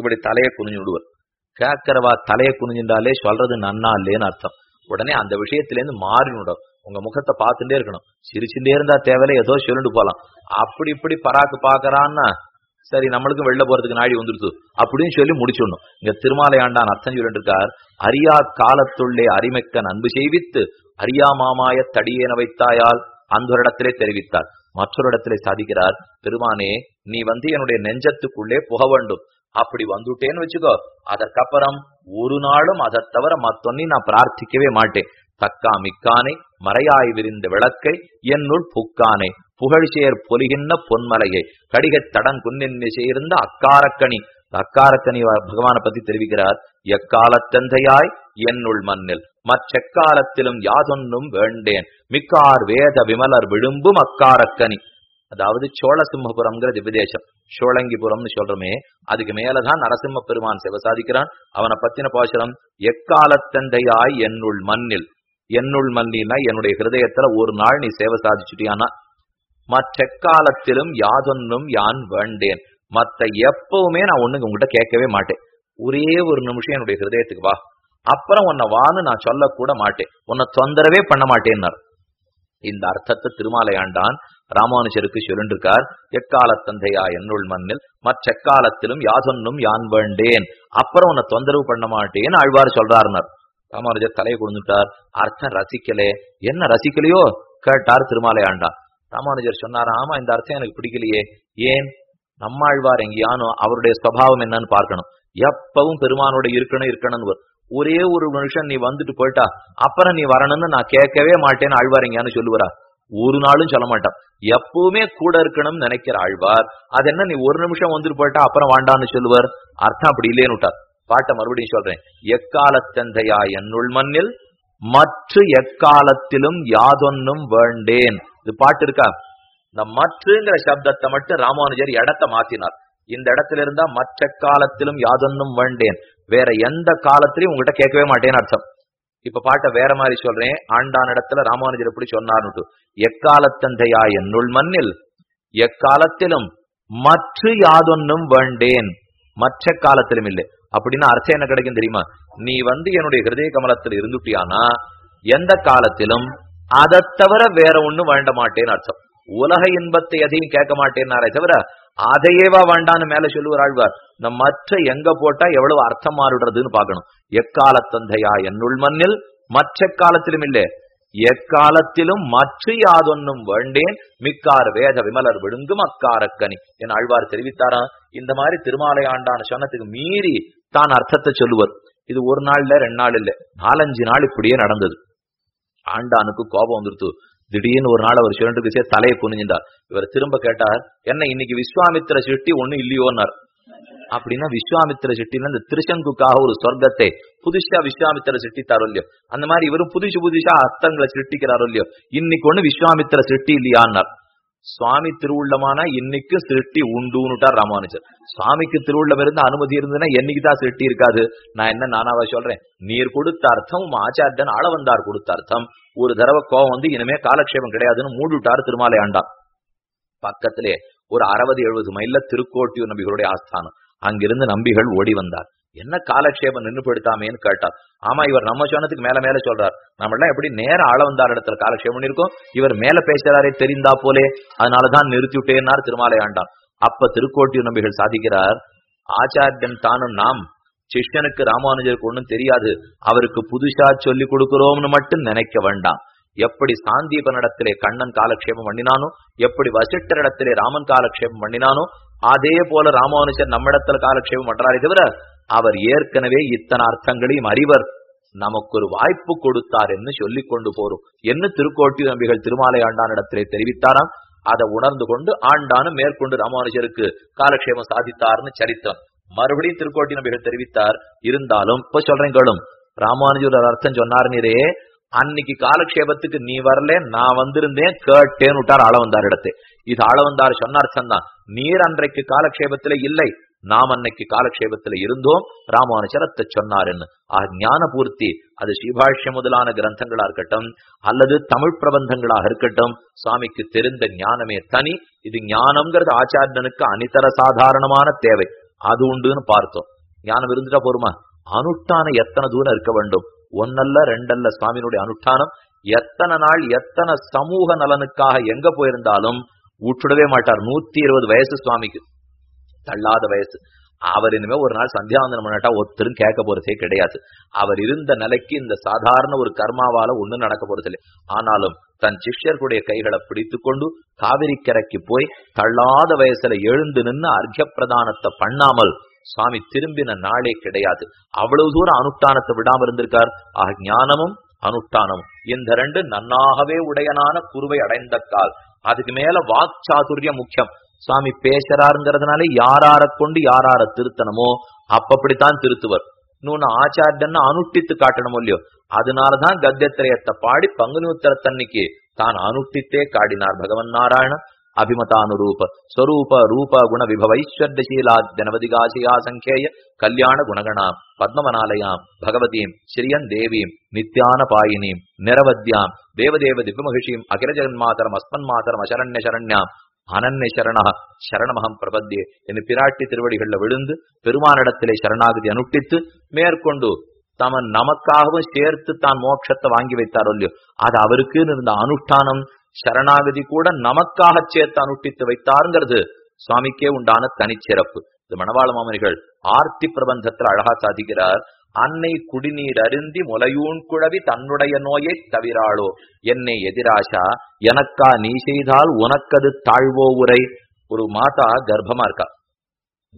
இப்படி தலையை குனிஞ்சு விடுவர். கேட்கறவா தலையை குனிஞ்சின்றாலே சொல்றது நன்னா இல்லேன்னு அர்த்தம். உடனே அந்த விஷயத்திலேருந்து மாறிவிடும் உங்க முகத்தை பார்த்துட்டே இருக்கணும். சிரிச்சுட்டே இருந்தா தேவையில்ல ஏதோ சொல்லிட்டு போலாம். அப்படி இப்படி பராக்கு பாக்குறான்னா சரி நம்மளுக்கும் வெளில போறதுக்கு நாடி வந்துருச்சு அப்படின்னு சொல்லி முடிச்சிடணும். இங்க திருமாலை ஆண்டான் அர்த்தம் சொல்லிட்டு இருக்கார் அரியா காலத்துள்ளே அறிமைக்க அன்பு செய்வித்து அரியா மாமாய தடியேன வைத்தாயால் அந்த ஒரு இடத்திலே தெரிவித்தார். மற்றொரு இடத்திலே சாதிக்கிறார் பெருமானே நீ வந்து என்னுடைய நெஞ்சத்துக்குள்ளே புக வேண்டும். அப்படி வந்துட்டேன்னு வச்சுக்கோ. அதற்கப்புறம் ஒரு நாளும் அதை தவிர மத்தொன்னி நான் பிரார்த்திக்கவே மாட்டேன். தக்கா மிக்கானை மறையாய் விரிந்த விளக்கை என்னுள் புக்கானை புகழ்சேர் பொலிகின்ற பொன்மலையை கடிகத் தடங்குன்னின் குன்னின்னு சேர்ந்த அக்காரக்கணி அக்காரக்கணி பகவானை பத்தி தெரிவிக்கிறார். எக்காலத்தந்தையாய் என்னுள் மண்ணில் மற்றெக்காலத்திலும் யாதொன்னும் வேண்டேன். மிக்கார் வேத விமலர் விழும்பும் அக்காரக்கனி. அதாவது சோழசிம்மபுரம்ங்கிற விதேசம் சோழங்கிபுரம்னு சொல்றோமே அதுக்கு மேலதான் நரசிம்ம பெருமான் சிவசாதிக்கிறான் அவனை பத்தின பாசனம் எக்காலத்தந்தையாய் என்னுள் மண்ணில்? என்னுள் மண்ணினா என்னுடைய ஹிருதயத்துல ஒரு நாள் நீ சேவை சாதிச்சுட்டியானா? மற்றெக்காலத்திலும் யாதொன்னும் யான் வேண்டேன். மத்த எப்பவுமே நான் ஒண்ணுங்க உங்ககிட்ட கேட்கவே மாட்டேன். ஒரே ஒரு நிமிஷம் என்னுடைய ஹிருதயத்துக்கு வா. அப்புறம் உன்னை வான்னு நான் சொல்லக்கூட மாட்டேன். உன்னை தொந்தரவே பண்ண மாட்டேன்னார். இந்த அர்த்தத்தை திருமாலையாண்டான். ராமானுஜருக்கு சொல்லின்றிருக்கார் எக்கால தந்தையா என்னுள் மண்ணில் மற்றெக்காலத்திலும் யாதொன்னும் யான் வேண்டேன். அப்புறம் உன்னை தொந்தரவு பண்ண மாட்டேன்னு ஆழ்வார் சொல்றாருனர். ராமானுஜர் தலையை கொடுத்துட்டார். அர்த்தம் ரசிக்கலே. என்ன ரசிக்கலையோ? கேட்டார் திருமாலையாண்டான் ராமானுஜர் சொன்னார் ஆமா இந்த அர்த்தம் எனக்கு பிடிக்கலையே. ஏன்? நம்மாழ்வார் எங்கேயானோ அவருடைய ஸ்வபாவம் என்னன்னு பார்க்கணும். எப்பவும் பெருமானோட இருக்கணும் இருக்கணும்னு. ஒரே ஒரு மனுஷன் நீ வந்துட்டு போயிட்டா அப்புறம் நீ வரணும்னு நான் கேட்கவே மாட்டேன்னு ஆழ்வார் எங்கேயானு சொல்லுவாரா? ஒரு நாளும் சொல்ல மாட்டான். எப்பவுமே கூட இருக்கணும்னு நினைக்கிற ஆழ்வார் அது என்ன நீ ஒரு நிமிஷம் வந்துட்டு போயிட்டா அப்புறம் வாண்டான்னு சொல்லுவார்? அர்த்தம் அப்படி இல்லேன்னு விட்டார். பாட்டை மறுபடியும் சொல்றேன். எக்காலத்தந்தையா என்னுள் மண்ணில் மற்ற எக்காலத்திலும் யாதொன்னும் வேண்டேன். இது பாட்டு இருக்கா? இந்த மற்றுங்கிற சப்தத்தை மட்டும் ராமானுஜர் இடத்தை மாத்தினார். இந்த இடத்துல இருந்தா மற்ற காலத்திலும் யாதொன்னும் வேண்டேன். வேற எந்த காலத்திலையும் உங்ககிட்ட கேட்கவே மாட்டேன்னு அர்த்தம். இப்ப பாட்டை வேற மாதிரி சொல்றேன். ஆண்டான் இடத்துல ராமானுஜர் எப்படி சொன்னார்னுட்டு. எக்காலத்தந்தையா என்னுள் மண்ணில் எக்காலத்திலும் மற்ற யாதொன்னும் வேண்டேன். மற்ற காலத்திலும் இல்லை. அப்படின்னா அர்த்தம் என்ன கிடைக்கும் தெரியுமா? நீ வந்து என்னுடைய ஹிருதய கமலத்தில் இருந்துட்டியானா? எந்த காலத்திலும் அதை தவிர வேற ஒண்ணும் வேண்ட மாட்டேன்னு அர்த்தம். உலக இன்பத்தை எதையும் கேட்க மாட்டேன்னாரே தவிர அதையேவா வேண்டான்னு மேல சொல்லுவார் ஆழ்வார் இந்த மற்ற எங்க போட்டா எவ்வளவு அர்த்தம் மாறுடுறதுன்னு பார்க்கணும். எக்காலத்தந்தையா? என்னுள் மண்ணில் மற்ற காலத்திலும் இல்லை. எக்காலத்திலும் மற்ற யாதொன்னும் வேண்டேன். மிக்கார் வேத விமலர் விழுங்கும் அக்காரக்கனி. என் ஆழ்வார் தெரிவித்தாரா? இந்த மாதிரி திருமாலை ஆண்டான சொன்னதுக்கு மீறி தான் அர்த்தத்தை சொல்லுவர். இது ஒரு நாள்ல ரெண்டு நாள் இல்ல. நாலஞ்சு நாள் இப்படியே நடந்தது. ஆண்டானுக்கு கோபம் வந்துருத்து. திடீர்னு ஒரு நாள் அவர் சிவனுக்கு சே தலையை புனிஞ்சின்றார். இவர் திரும்ப கேட்டார் என்ன இன்னைக்கு விஸ்வாமித்திர சிருஷ்டி ஒண்ணு இல்லையோன்னார். அப்படின்னா விஸ்வாமித்திர சிட்டில இந்த திருசங்குக்காக ஒரு சொர்க்கத்தை புதுசா விஸ்வாமித்திர சிருஷ்டித்தாரோ இல்லையோ. அந்த மாதிரி இவரும் புதுசு புதுசா அர்த்தங்களை சிருஷ்டிக்கிறாரோ இல்லையோ. இன்னைக்கு ஒண்ணு விஸ்வாமித்திர சிருஷ்டி இல்லையான்னார். சுவாமி திருவுள்ளமானா இன்னைக்கு சிருஷ்டி உண்டுன்னுட்டார் ராமானுஜர். சுவாமிக்கு திருவுள்ளம் இருந்து அனுமதி இருந்ததுன்னா என்னைக்குதான் சிருஷ்டி இருக்காது? நான் என்ன நானாவா சொல்றேன்? நீர் கொடுத்த அர்த்தம் உம் ஆச்சாரியன் ஆள வந்தார் கொடுத்த அர்த்தம். ஒரு தடவை கோவம் வந்து இனிமே காலக்ஷேபம் கிடையாதுன்னு மூடிவிட்டார் திருமாலை ஆண்டான் பக்கத்திலே ஒரு அறுபது எழுபது மைல்ல திருக்கோட்டியூர் நம்பிகளுடைய ஆஸ்தானம். அங்கிருந்து நம்பிகள் ஓடி வந்தார். என்ன காலக்ஷேபம் நின்று போயிடுத்தாமேன்னு கேட்டார். ஆமா இவர் நம்ம சொன்னதுக்கு மேல மேல சொல்றார். நம்ம எல்லாம் எப்படி நேரம் ஆள வந்தார் இடத்துல காலக்ஷேபம் இருக்கும்? இவர் மேல பேசுறாரே தெரிந்தா போலே அதனாலதான் நிறுத்தி விட்டேன்னார் திருமாலை ஆண்டான். அப்ப திருக்கோட்டியூர் நம்பிகள் சாதிக்கிறார். ஆச்சாரியன் தானும் நாம் சிஷ்யனுக்கு ராமானுஜருக்கு ஒண்ணும் தெரியாது. அவருக்கு புதுசா சொல்லி கொடுக்கிறோம்னு மட்டும் நினைக்க வேண்டாம். எப்படி சாந்தீபனிடத்திலே கண்ணன் காலக்ஷேபம் பண்ணினானோ எப்படி வசிட்டரிடத்திலே ராமன் காலக்ஷேபம் பண்ணினானோ அதே போல ராமானுஜர் நம்மிடத்துல காலக்ஷேபம் பண்றாரே தவிர அவர் ஏற்கனவே இத்தனை அர்த்தங்களையும் அறிவர். நமக்கு ஒரு வாய்ப்பு கொடுத்தார் என்று சொல்லி கொண்டு போறோம். என்ன திருக்கோட்டி நம்பிகள் திருமாலை ஆண்டானிடத்திலே தெரிவித்தாராம்? அதை உணர்ந்து கொண்டு ஆண்டானும் மேற்கொண்டு ராமானுஜருக்கு காலக்ஷேபம் சாதித்தார்னு சரித்திரம் மறுபடியும் திருக்கோட்டி நம்பிகள் தெரிவித்தார். இருந்தாலும் இப்ப சொல்றேன் கேளும். ராமானுஜர் அர்த்தம் சொன்னார் நீரே அன்னைக்கு காலக்ஷேபத்துக்கு நீ வரல நான் வந்திருந்தேன் கேட்டேன்னு விட்டார் ஆள வந்தார் இடத்தை. இது ஆளவந்தார் சொன்ன அர்த்தம் தான் நீர் அன்றைக்கு காலக்ஷேபத்துல இல்லை. நாம் அன்னைக்கு காலக்ஷேபத்தில் இருந்தோம். ராமானுஜரத்தை சொன்னார் என்ன ஆக ஞான பூர்த்தி அது ஸ்ரீபாஷ்யம் முதலான கிரந்தங்களா இருக்கட்டும் அல்லது தமிழ் பிரபந்தங்களாக இருக்கட்டும் சுவாமிக்கு தெரிந்த ஞானமே தனி. இது ஞானம்ங்கிறது ஆச்சாரியனுக்கு அனிதர சாதாரணமான தேவை. அது உண்டுன்னு பார்த்தோம். ஞானம் இருந்துட்டா போருமா? அனுஷ்டானம் எத்தனை தூரம் இருக்க வேண்டும்? ஒன்னல்ல ரெண்டல்ல சுவாமியினுடைய அனுஷ்டானம். எத்தனை நாள் எத்தனை சமூக நலனுக்காக எங்க போயிருந்தாலும் விட்டுடவே மாட்டார். நூத்தி இருபது வயசு சுவாமிக்கு. தள்ளாத வயசு. அவர் இனிமே ஒரு நாள் சந்தியாவந்தனம் பண்ணாட்டா ஒருத்தரும் கேட்க போறதே கிடையாது. அவர் இருந்த நிலைக்கு இந்த சாதாரண ஒரு கர்மாவால ஒண்ணும் நடக்க போறதில்லை. ஆனாலும் தன் சிஷ்யர்களுடைய கைகளை பிடித்து கொண்டு காவிரி கரைக்கு போய் தள்ளாத வயசுல எழுந்து நின்று அர்க்க பிரதானத்தை பண்ணாமல் சுவாமி திரும்பின நாளே கிடையாது. அவ்வளவு தூரம் அனுஷ்டானத்தை விடாமல் இருந்திருக்கார். ஆக ஞானமும் அனுஷ்டானம். இந்த ரெண்டு நன்னாகவே உடையனான குருவை அடைந்தக்கால் அதுக்கு மேல வாக்சாதுரியம் முக்கியம். சுவாமி பேசுறாருங்கிறதுனால யாரார கொண்டு யாரார திருத்தணுமோ அப்படித்தான் திருத்துவர். இன்னொன்னு ஆச்சாரியன்னு அனுஷ்டித்து காட்டணுமோ இல்லையோ அதனாலதான் கத்தியத்திரயத்தை பாடி பங்குனி உத்தரத்தன்னைக்கு தான் அனுஷ்டித்தே காடினார். பகவன் நாராயணன். அபிமதானுரூப ஸ்வரூப ரூப குண விபவைஸ்வர்தசீலாத்யனவதிகாசியா சங்கேய கல்யாண குணகணாம் பத்மவனாலயாம் பகவதீம் ஸ்ரீயன் தேவீம் நித்யான பாயினீம் நிரவத்யாம் தேவதேவ திவ்யமகிஷீம் அகில ஜெகன்மாதரம் அஸ்மன் மாதரம் அசரண்ய சரண்யாம் அனன்ய சரணா சரணமகம் பிரபத்தியே என்று பிராட்டி திருவடிகள்ல விழுந்து பெருமானிடத்திலே சரணாகதி அனுட்டித்து மேற்கொண்டு தமன் நமக்காகவும் சேர்த்து தான் மோட்சத்தை வாங்கி வைத்தாரோ இல்லையோ அது அவருக்குன்னு இருந்த அனுஷ்டானம் சரணாகதி கூட நமக்காக சேர்த்து அனுஷ்டித்து வைத்தாருங்கிறது. சுவாமிக்கே உண்டான தனிச்சிறப்பு. இது மணவாள மாமனிகள் ஆர்த்தி பிரபந்தத்தில் அழகா சாதிக்கிறார். அன்னை குடிநீர் அருந்தி முலையூன் குழவி தன்னுடைய நோயை தவிராளோ. என்னை எதிராஷா எனக்கா நீ செய்தால் உனக்கது தாழ்வோ உரை. ஒரு மாதா கர்ப்பமா இருக்கா?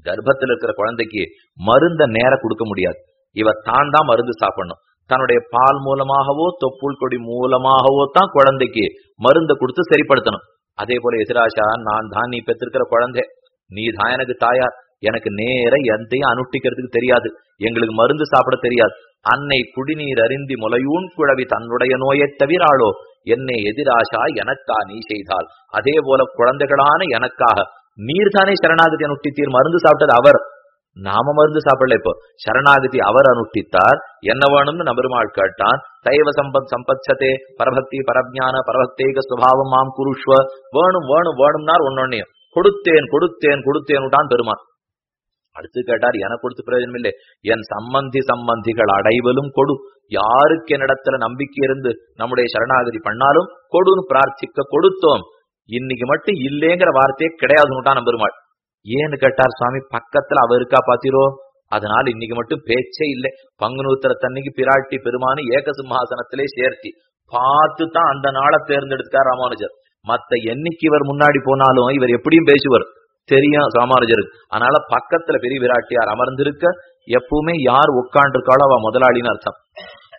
கர்ப்பத்துல இருக்கிற குழந்தைக்கு மருந்த நேர கொடுக்க முடியாது. இவ தான் தான் மருந்து சாப்பிடணும். தன்னுடைய பால் மூலமாகவோ தொப்புள் கொடி மூலமாகவோ தான் குழந்தைக்கு மருந்தை கொடுத்து சரிப்படுத்தணும். அதே போல எதிராஷா நான் தான் நீ பெற்றிருக்கிற குழந்தை. நீ தான் எனக்கு தாயார். எனக்கு நேர எந்தையும் அனுஷ்டிக்கிறதுக்கு தெரியாது. எங்களுக்கு மருந்து சாப்பிட தெரியாது. அன்னை குடிநீர் அருந்தி முலையூன் குழவி தன்னுடைய நோயை தவிராளோ என்னை எதிராஷா எனக்கா நீ செய்தால். அதே போல குழந்தைகளான எனக்காக நீர் தானே சரணாகதி அனுஷ்டித்தீர் மருந்து சாப்பிட்டது அவர். நாம மருந்து சாப்பிடல இப்போ. சரணாகதி அவர் அனுஷ்டித்தார். என்ன வேணும்னு நபெருமாள் கேட்டான். தைவ சம்பத் சம்பத்சதே பரபக்தி பரஜான பரபக்தேக சுபாவம் மாம் குருஷ்வ. வேணும் வேணும் வேணும்னார் ஒன்னொன்னே. கொடுத்தேன் கொடுத்தேன் கொடுத்தேன்னுட்டான் பெருமான் அடுத்து கேட்டார் எனக்கு கொடுத்து பிரயோஜனம் இல்லை என் சம்பந்தி சம்பந்திகள் அடைவலும் கொடு. யாருக்கு என்னிடத்துல நம்பிக்கை இருந்து நம்முடைய சரணாகதி பண்ணாலும் கொடுன்னு பிரார்த்திக்க கொடுத்தோம். இன்னைக்கு மட்டும் இல்லேங்கிற வார்த்தையே கிடையாதுன்னுட்டான் பெருமாள் ஏன்னு கேட்டார் சுவாமி பக்கத்துல அவ இருக்கா பாத்திரோ? அதனால இன்னைக்கு மட்டும் பேச்சே இல்லை. பங்குனூத்திர தன்னைக்கு பிராட்டி பெருமானு ஏக சிம்ஹாசனத்திலே சேர்த்தி பார்த்து தான் அந்த நாளை தேர்ந்தெடுத்தார் ராமானுஜர். மத்த என்னைக்கு இவர் முன்னாடி போனாலும் இவர் எப்படியும் பேசுவார். தெரியும் ராமானுஜருக்கு. அதனால பக்கத்துல பெரிய விராட்டியார் அமர்ந்திருக்க எப்பவுமே யார் உட்காண்டிருக்காளோ அவ முதலாளின்னு அர்த்தம்.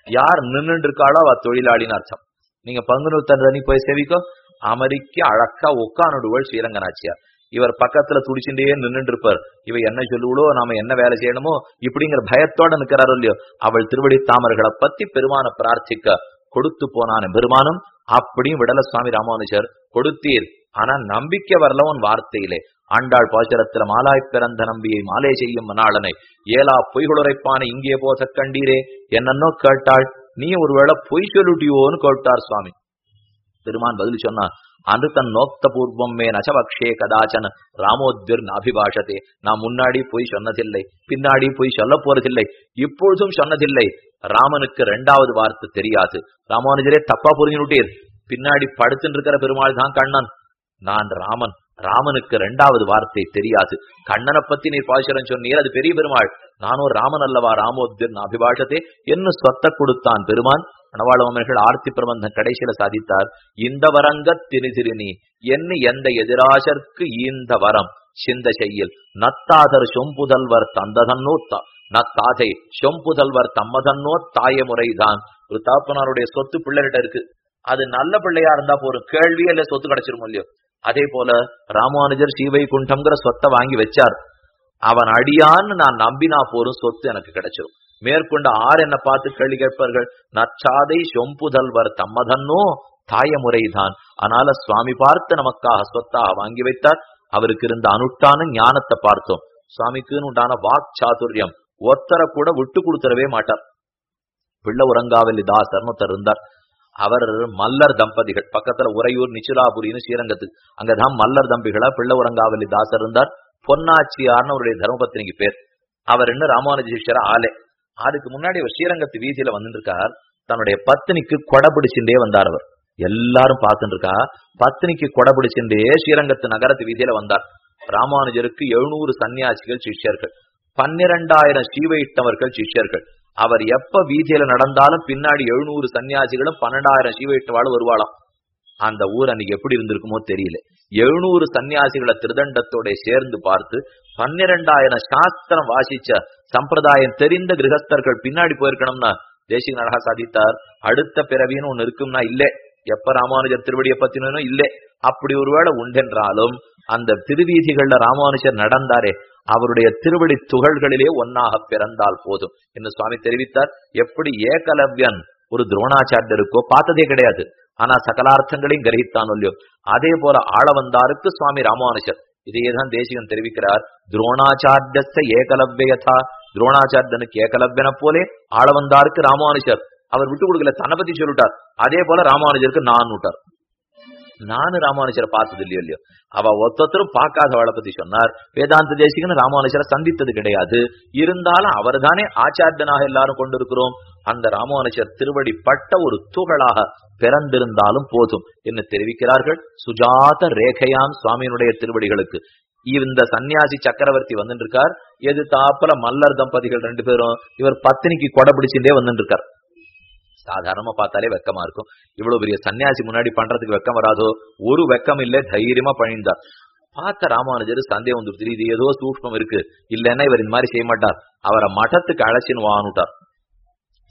யார் நின்று இருக்காளோ அவ தொழிலாளின்னு அர்த்தம். நீங்க பங்குநூத்தன் தண்ணி போய் செவிக்கோ. அமெரிக்க அழக்கா உட்காந்துடுவள் ஸ்ரீரங்கநாச்சியார். இவர் பக்கத்துல துடிச்சுட்டே நின்றுட்டு இருப்பார் இவ என்ன சொல்லுவளோ நாம என்ன வேலை செய்யணுமோ இப்படிங்கிற பயத்தோட நிக்கிறாரோ இல்லையோ அவள் திருவடி தாமர்களை பத்தி பெருமான பிரார்த்திக்க கொடுத்து போனான பெருமானும் அப்படியும் விடல சுவாமி ராமானுஜர் கொடுத்தீர். ஆனா நம்பிக்கை வரல உன் வார்த்தையிலே. ஆண்டாள் பாசுரத்துல மாலாய் பிறந்த நம்பியை மாலே செய்யும் மணாளனை. ஏலா பொய்குளுரைப்பான இங்கே போச கண்டீரே. என்னன்னோ கேட்டாள். நீ ஒருவேளை பொய் சொல்லிட்டியோன்னு கேட்டார் சுவாமி. பெருமான் பதில் சொன்னான் அனுத்தன்னோக்தபூர்வம் தன் மே நசபக்ஷே கதாச்சன். ராமோத்விர் அபிபாஷத்தே நான் முன்னாடி போய் சொன்னதில்லை பின்னாடி போய் சொல்ல போறதில்லை இப்பொழுதும் சொன்னதில்லை. ராமனுக்கு ரெண்டாவது வார்த்தை தெரியாது. ராமானுஜரே தப்பா புரிஞ்சுட்டீர் பின்னாடி படுத்துட்டு இருக்கிற பெருமாள் தான் கண்ணன். நான் ராமன். ராமனுக்கு ரெண்டாவது வார்த்தை தெரியாது. கண்ணனை பத்தி நீ பாசுரம் சொன்னீர் அது பெரிய பெருமாள். நானும் ராமன் அல்லவா ராமோத்விர் அபிபாஷத்தை என்ன சொத்த கொடுத்தான் பெருமான். மணவாளவர்கள் ஆர்த்தி பிரபந்தன் கடைசியில சாதித்தார் இந்த வரங்க திரிதிரினி என்ன எந்த எதிராசர்க்கு இந்த வரம்? சிந்த செய்யில் நத்தாதர் சொம்புதல்வர் தந்ததன்னோ நத்தாதை சொம்புதல்வர் தம்மதன்னோ தாய முறைதான். ஒரு தாப்பனாருடைய சொத்து பிள்ளைகிட்ட இருக்கு. அது நல்ல பிள்ளையா இருந்தா போறோம் கேள்வி இல்ல சொத்து கிடைச்சிரும் இல்லையோ. அதே போல ராமானுஜர் சீவை குண்டம்ங்கிற சொத்தை வாங்கி வச்சார். அவன் அடியான்னு நான் நம்பினா போரும் சொத்து எனக்கு கிடைச்சிரும். மேற்கொண்ட ஆர் என்ன பார்த்து கேள்வி கேட்பார்கள்? நச்சாதை சொம்புதல்வர் தம்மதன்னோ? தாய முறைதான் சுவாமி பார்த்து நமக்காக சொத்தாக வாங்கி வைத்தார். அவருக்கு இருந்த அனுட்டான ஞானத்தை பார்த்தோம். சுவாமிக்குன்னு உண்டான வாக் சாதுரியம் ஒத்தரை கூட விட்டு கொடுத்துடவே மாட்டார். பிள்ளை உரங்காவல்லி தாசர்னு ஒருத்தர் இருந்தார். அவர் மல்லர் தம்பதிகள். பக்கத்துல உறையூர் நிச்சிலாபுரின்னு ஸ்ரீரங்கத்துக்கு அங்கதான் மல்லர் தம்பிகளா பிள்ளை உரங்காவல்லி தாசர் இருந்தார். பொன்னாச்சியார்னு அவருடைய தர்மபத்தினிக்கு பேர். அவர் என்ன ராமானுஜேஸ்வர ஆலே அதுக்கு முன்னாடி அவர் ஸ்ரீரங்கத்து வீதியில வந்துட்டு இருக்கார் தன்னுடைய பத்தினிக்கு கொடை பிடிச்சுட்டே வந்தார் அவர். எல்லாரும் பார்த்துட்டு இருக்கா பத்தினிக்கு கொடை பிடிச்சுட்டே ஸ்ரீரங்கத்து நகரத்து வீதியில வந்தார். ராமானுஜருக்கு எழுநூறு சன்னியாசிகள் சிஷ்யர்கள். பன்னிரெண்டாயிரம் சீவையிட்டவர்கள் சிஷ்யர்கள். அவர் எப்ப வீதியில நடந்தாலும் பின்னாடி எழுநூறு சன்னியாசிகளும் பன்னெண்டாயிரம் சீவையிட்டவாளும் வருவாளாம். அந்த ஊர் அன்னைக்கு எப்படி இருந்திருக்குமோ தெரியல. எழுநூறு சன்னியாசிகளை திருதண்டத்தோட சேர்ந்து பார்த்து பன்னிரெண்டாயிரம் சாஸ்திரம் வாசிச்ச சம்பிரதாயம் தெரிந்த கிரகஸ்தர்கள் பின்னாடி போயிருக்கணும்னா தேசிக நடகா சாதித்தார் அடுத்த பிறவின்னு ஒண்ணு இருக்கும்னா இல்லே. எப்ப ராமானுஜர் திருவடியை பத்தினும் இல்லே. அப்படி ஒருவேளை உண்டென்றாலும் அந்த திருவீதிகள்ல ராமானுஜர் நடந்தாரே அவருடைய திருவடி துகள்களிலே ஒன்னாக பிறந்தால் போதும் என்று சுவாமி தெரிவித்தார். எப்படி ஏகலவ்யன் ஒரு துரோணாச்சாரியருக்கோ பார்த்ததே கிடையாது. ஆனா சகலார்த்தங்களையும் கிரகித்தான் இல்லையோ. அதே போல ஆள வந்தாருக்கு சுவாமி ராமானுஜர். இதையேதான் தேசிகன் தெரிவிக்கிறார். துரோணாச்சாரியச ஏகலவ்யதா துரோணாச்சாரியனுக்கு ஏகலவ்யனை போலே ஆள வந்தாருக்கு ராமானுஜர். அவர் விட்டு கொடுக்கல தன்னை பத்தி சொல்லிட்டார். அதே போல ராமானுஜருக்கு நான் விட்டார் நானு ராமானுஜரை பார்த்தது இல்லையோ இல்லையோ? அவ ஒத்தொத்தரும் பார்க்காத அவளை பத்தி சொன்னார். வேதாந்த தேசிகன் ராமானுஜரை சந்தித்தது கிடையாது. இருந்தாலும் அவர் தானே ஆச்சாரியனாக எல்லாரும் கொண்டிருக்கிறோம். அந்த ராமானுஜர் திருவடி பட்ட ஒரு துகளாக பிறந்திருந்தாலும் போதும் என்று தெரிவிக்கிறார்கள். சுஜாத ரேகையான் சுவாமியினுடைய திருவடிகளுக்கு. இந்த சன்னியாசி சக்கரவர்த்தி வந்துட்டு இருக்கார் எது தாப்புல மல்லர் தம்பதிகள் ரெண்டு பேரும் இவர் பத்தினிக்கு கொடை பிடிச்சுட்டே வந்துட்டு சாதாரணமா பார்த்தாலே வெக்கமா இருக்கும். இவ்வளவு பெரிய சன்னியாசி முன்னாடி பண்றதுக்கு வெக்கம் வராதோ? ஒரு வெக்கம் இல்ல தைரியமா பணிந்தார். பார்த்த ராமானுஜர் சந்தேகம் வந்துருச்சு இது ஏதோ சூக்மம் இருக்கு. இல்லைன்னா இவர் இந்த மாதிரி செய்ய மாட்டார். அவரை மடத்துக்கு அழைச்சின்னு வானுட்டார்.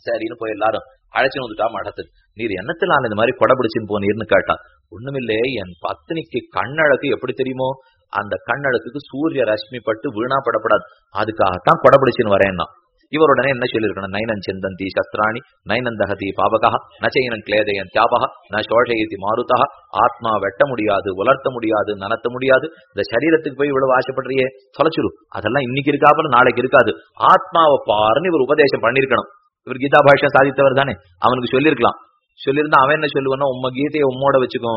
சரின்னு போய் எல்லாரும் அழைச்சின்னு வந்துட்டா மடத்துக்கு நீர் என்னத்துல இந்த மாதிரி கொடை பிடிச்சின்னு போனீர்னு கேட்டா. ஒண்ணுமில்லே என் பத்தினிக்கு கண்ணழகு எப்படி தெரியுமோ? அந்த கண்ணழகுக்கு சூரிய ரஷ்மி பட்டு வீணா படப்படாது. அதுக்காகத்தான் கொடை பிடிச்சின்னு வரேன்னா. இவர் உடனே என்ன சொல்லியிருக்கணும்? நைனன் சிந்தந்தி சஸ்திராணி நைனந்தகதி பாபகா பாவகா நச்சைனன் கிளேதயன் தியாபகா ந சோஷயதி மாருதா ஆத்மா வெட்ட முடியாது உலர்த்த முடியாது நனத்த முடியாது. இந்த சரீரத்துக்கு போய் இவ்வளவு ஆசைப்படுறியே? தொலைச்சிரு. அதெல்லாம் இன்னைக்கு இருக்காப்புல நாளைக்கு இருக்காது. ஆத்மாவை பாருன்னு இவர் உபதேசம் பண்ணிருக்கணும் இவர் கீதா பாஷா சாதித்தவர் தானே. அவனுக்கு சொல்லியிருக்கலாம் சொல்லியிருந்தா அவன் என்ன சொல்லுவான்னா உம்ம கீதையை உம்மோட வச்சுக்கோ.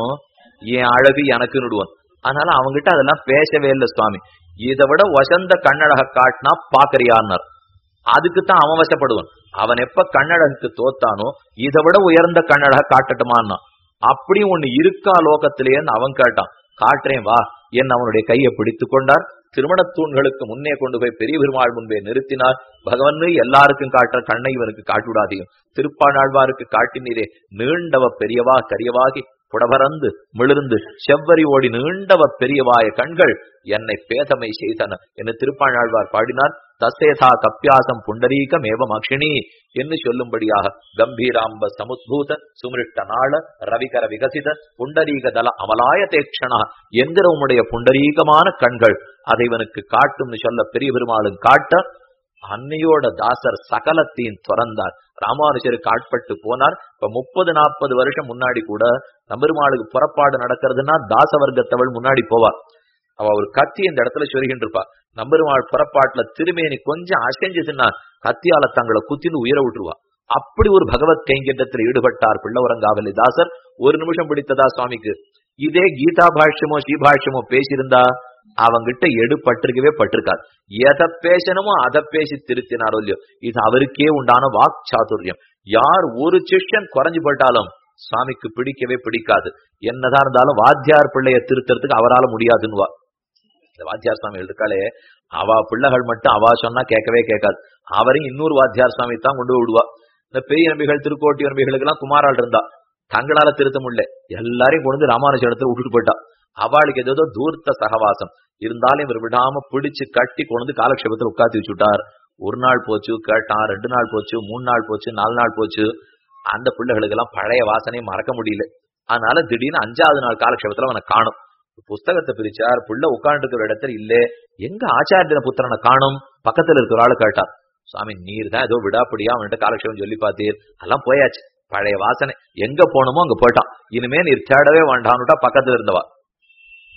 என் அழகு எனக்கு நடுவான் அதனால அவன்கிட்ட அதெல்லாம் பேசவே இல்லை சுவாமி. இதை விட வசந்த கண்ணழக காட்டினா பாக்கறியான்னார் அதுக்குத்தான் அவன் வசப்படுவான். அவன் எப்ப கண்ணழகுக்கு தோத்தானோ இதை விட உயர்ந்த கண்ணழக காட்டட்டுமான்னா அப்படி ஒண்ணு இருக்கா லோகத்திலேன்னு அவன் கேட்டான். காட்டுறேன் வா. என் அவனுடைய கையை பிடித்து கொண்டார். திருமணத்தூண்களுக்கு முன்னே கொண்டு போய் பெரிய பெருமாள் முன்பே நிறுத்தினார் பகவன் எல்லாருக்கும் காட்டுற கண்ணை இவனுக்கு காட்டுவிடாதையும் திருப்பாணாழ்வாருக்கு காட்டினீரே நீண்டவ பெரியவா கரியவாகி புடபரந்து மிளிர்ந்து செவ்வரி ஓடி நீண்டவ பெரியவாய கண்கள் என்னை பேதமை செய்தன. என்று திருப்பாணாழ்வார் பாடினார். தசேதா கப்பியாசம் புண்டரீகம் ஏவ அக்ஷினி என்று சொல்லும்படியாக கம்பீராம்ப சமுத்பூத சுமிருஷ்ட நாள ரவிகர விகசித புண்டரீக தல அமலாய தேக்ஷணா என்கிற உம்முடைய புண்டரீகமான கண்கள் அதை இவனுக்கு காட்டும்னு சொல்ல பெரிய பெருமாளும் காட்ட அன்னையோட தாசர் சகலத்தையும் துறந்தார். ராமானுஜருக்கு ஆட்பட்டு போனார். இப்ப முப்பது நாற்பது வருஷம் முன்னாடி கூட நம்பெருமாளுக்கு புறப்பாடு நடக்கிறதுன்னா தாச வர்க்கத்தவள் முன்னாடி போவார் அவ ஒரு கத்தி இந்த இடத்துல சொருகின்றிருப்பா நம்பெருமாள் புறப்பாட்டுல திருமேனி கொஞ்சம் அசைஞ்சதுன்னா கத்தியால தங்களை குத்தின்னு உயிரை விட்டுருவா. அப்படி ஒரு பகவத் கைங்கட்டத்தில் ஈடுபட்டார் பிள்ளவரங்காவலி தாசர் ஒரு நிமிஷம் பிடித்ததா சுவாமிக்கு? இதே கீதா பாஷ்யமோ ஸ்ரீபாஷ்யமோ பேசியிருந்தா அவங்கிட்ட எடுபட்டிருக்கவே பட்டிருக்காது எதை பேசணுமோ அதை பேசி திருத்தினாரோ இல்லையோ? இது அவருக்கே உண்டான வாக் சாதுரியம் யார் ஒரு சிஷ்யன் குறைஞ்சு போட்டாலும் சுவாமிக்கு பிடிக்கவே பிடிக்காது. என்னதான் இருந்தாலும் வாத்தியார் பிள்ளைய திருத்துறதுக்கு அவரால் முடியாதுன்னுவா. இந்த வாத்தியார் சுவாமி இருக்காளே அவ பிள்ளைகள் மட்டும் அவா சொன்னா கேட்கவே கேட்காது. அவரையும் இன்னொரு வாத்தியார் சுவாமி தான் கொண்டு விடுவா. இந்த பெரிய நம்பிகள் திருக்கோட்டி நம்பிகளுக்கு எல்லாம் குமாரால் இருந்தா. தங்களால திருத்த முடியல. எல்லாரையும் கொண்டு ராமானுஜ இடத்துல விட்டுட்டு போயிட்டா. அவளுக்கு ஏதோ தூர்த்த சகவாசம். இருந்தாலும் இவர் விடாம பிடிச்சு கட்டி கொண்டு காலக்ஷேபத்தில் உட்காந்து வச்சுட்டார் ஒரு நாள் போச்சு கேட்டான். ரெண்டு நாள் போச்சு மூணு நாள் போச்சு நாலு நாள் போச்சு. அந்த பிள்ளைகளுக்கு எல்லாம் பழைய வாசனையை மறக்க முடியல. அதனால திடீர்னு அஞ்சாவது நாள் காலக்ஷேபத்துல அவனை காணும். புஸ்தகத்தை பிரிச்சார் புள்ள உட்காந்துருக்கிற இடத்துல இல்ல எங்க ஆச்சாரிய புத்திரனை காணும்? பக்கத்துல இருக்கிற ஆளு கேட்டார். சுவாமி நீர் தான் ஏதோ விடாப்படியா அவன்கிட்ட காலக்ஷேபம் சொல்லி பார்த்தீர் அதெல்லாம் போயாச்சு. பழைய வாசனை. எங்க போனோமோ அங்க போயிட்டான். இனிமே நீர் தேடவே வேண்டான்னுட்டா பக்கத்துல இருந்தவா.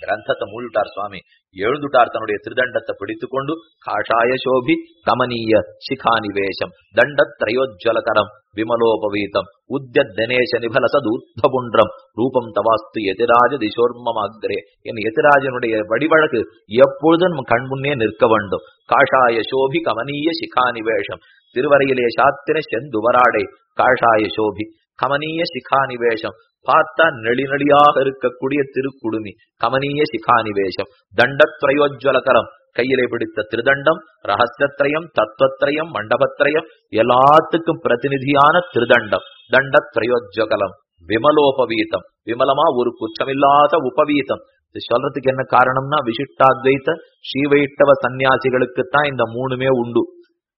கிரந்தத்தை மூழ்கிட்டார் சுவாமி எழுந்துட்டார் தன்னுடைய திருதண்டத்தை பிடித்துக்கொண்டு காஷாய சோபி கமனீய சிகானிவேஷம் தண்ட திரயோஜ்வலகரம் விமலோபவீதம் உத்தியத் தினேஷ நிபலசதுத்தபுன்றம் ரூபம் தவாஸ்து எதிராஜ திசோர்மமாகிறே என் எதிராஜனுடைய வடிவழக்கு எப்பொழுதும் நம் கண்முன்னே நிற்க வேண்டும் காஷாய சோபி கமனீய சிகானிவேஷம் திருவரையிலே சாத்திர செந்துவராடே காஷாய சோபி கமனீய சிகாநிவேஷம். பார்த்தா நெளிநெளியாக இருக்கக்கூடிய திருக்குடுமி. கமனீய சிகாநிவேஷம். தண்டத்ரயோஜ்வலகரம். கையிலே பிடித்த திருதண்டம் ரகசியத்திரயம் தத்துவத்திரயம் மண்டபத்திரயம் எல்லாத்துக்கும் பிரதிநிதியான திருதண்டம். தண்டத்ரயோஜ்வகலம். விமலோபவீதம். விமலமா ஒரு குற்றமில்லாத உபவீதம். இது சொல்றதுக்கு என்ன காரணம்னா விசிஷ்டாத்வைத்த ஸ்ரீவைட்டவ சன்னியாசிகளுக்குத்தான் இந்த மூணுமே உண்டு.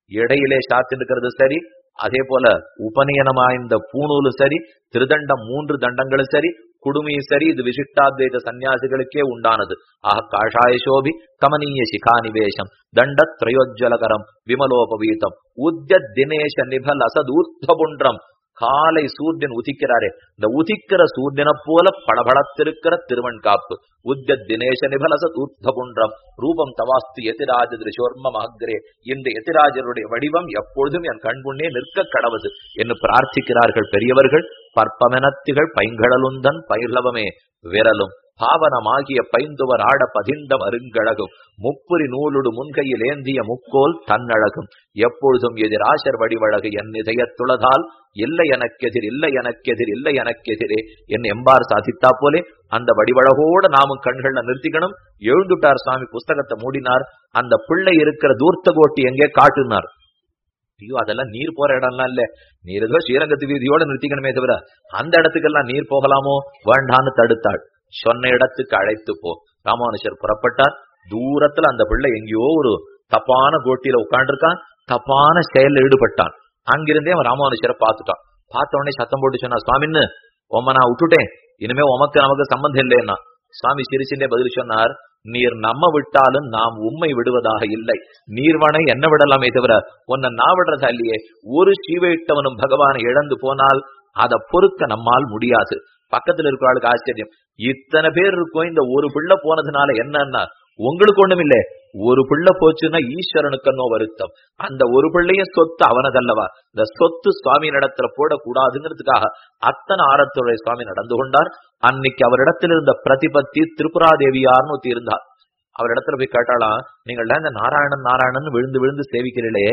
இடையிலே சாத்திருக்கிறது சரி அதே போல உபநயனமா இந்த பூணூலு சரி திருதண்டம் மூன்று தண்டங்களும் சரி குடுமி சரி இது விசிஷ்டாத்வைத சன்னியாசிகளுக்கே உண்டானது. ஆக காஷாய சோபி கமனீய சிகானிவேஷம் தண்ட திரயோஜ்வலகரம் விமலோபவீதம் உத்திய தினேஷ நிபல் அசதூர்த்தபுன்றம் காலை சூரியன் உதிக்கிறாரே. இந்த உதிக்கிற சூரியனை போல பளபளத்திருக்கிற திருவன் காப்பு. உத்திய தினேஷ நிபலச தூர்த்தபுன்றம் ரூபம் தவாஸ்து எதிராஜ திருஷோர்மம் ஆகிறே இந்த எதிராஜருடைய வடிவம் எப்பொழுதும் என் கண்முன்னே நிற்க கடவுது என்று பிரார்த்திக்கிறார்கள் பெரியவர்கள். பற்பமெனத்திகள் பைங்கடலுந்தன் பயிர்லவமே. விரலும் பாவனமாகிய பைந்துவர் ஆட பதிந்தம் அருங்கழகும் முப்புரி நூலுடு முன்கையில் ஏந்திய முக்கோல் தன்னழகும். எப்பொழுதும் எதிராசர் வடிவழகு என் இதயத்துளதால் இல்லை எனக்கெதிர் இல்லை எனக்கெதிர் இல்லை எனக்கெதிரே என் எம்பார் சாதித்தா போலே அந்த வடிவழகோட நாமும் கண்கள்ல நிறுத்திக்கணும். எழுந்துட்டார் சுவாமி புஸ்தகத்தை மூடினார். அந்த பிள்ளை இருக்கிற தூர்த்த கோட்டி எங்கே காட்டுனார். ஐயோ அதெல்லாம் நீர் போற இடம்லாம் இல்ல. நீர் ஏதோ ஸ்ரீரங்கத்து வீதியோட நிறுத்திக்கணுமே தவிர அந்த இடத்துக்கெல்லாம் நீர் போகலாமோ? வேண்டான்னு தடுத்தாள். சொன்ன இடத்துக்கு அழைத்து போ. ராமானுஷர் புறப்பட்டார். தூரத்துல அந்த பிள்ளை எங்கேயோ ஒரு தப்பான கோட்டியில உட்காண்டிருக்கான் தப்பான செயல்ல ஈடுபட்டான். அங்கிருந்தே அவன் ராமானுஷரை பார்த்துட்டான். பார்த்த உடனே சத்தம் போட்டு சொன்னா சுவாமின்னு உம்ம நான் விட்டுட்டேன். இனிமே உமக்கு நமக்கு சம்பந்தம் இல்லைன்னா சுவாமி சிரிச்சிலே பதில் சொன்னார் நீர் நம்ம விட்டாலும் நாம் உண்மை விடுவதாக இல்லை. நீர்வனை என்ன விடலாமே தவிர உன்னை நான் விடுறதா இல்லையே. ஒரு ஸ்ரீவைட்டவனும் பகவானை இழந்து போனால் அதை பொறுக்க நம்மால் முடியாது. பக்கத்துல இருக்கிற ஆளுக்கு ஆச்சரியம். இத்தனை பேர் இருக்கும் இந்த ஒரு பிள்ளை போனதுனால என்னன்னா உங்களுக்கு ஒண்ணும் இல்ல. ஒரு பிள்ளை போச்சுன்னா ஈஸ்வரனுக்கன்னோ வருத்தம். அந்த ஒரு பிள்ளையும் சொத்து அவனதல்லவா? இந்த சொத்து சுவாமி நடத்துல போடக்கூடாதுங்கிறதுக்காக அத்தனை ஆரத்துடைய சுவாமி நடந்து கொண்டார். அன்னைக்கு அவரிடத்துல இருந்த பிரதிபத்தி திரிபுராதேவியார்னு ஒருத்தி இருந்தார். அவரிடத்துல போய் கேட்டாலாம் நீங்கள் இந்த நாராயணன் நாராயணன் விழுந்து விழுந்து சேவிக்கிறீங்களே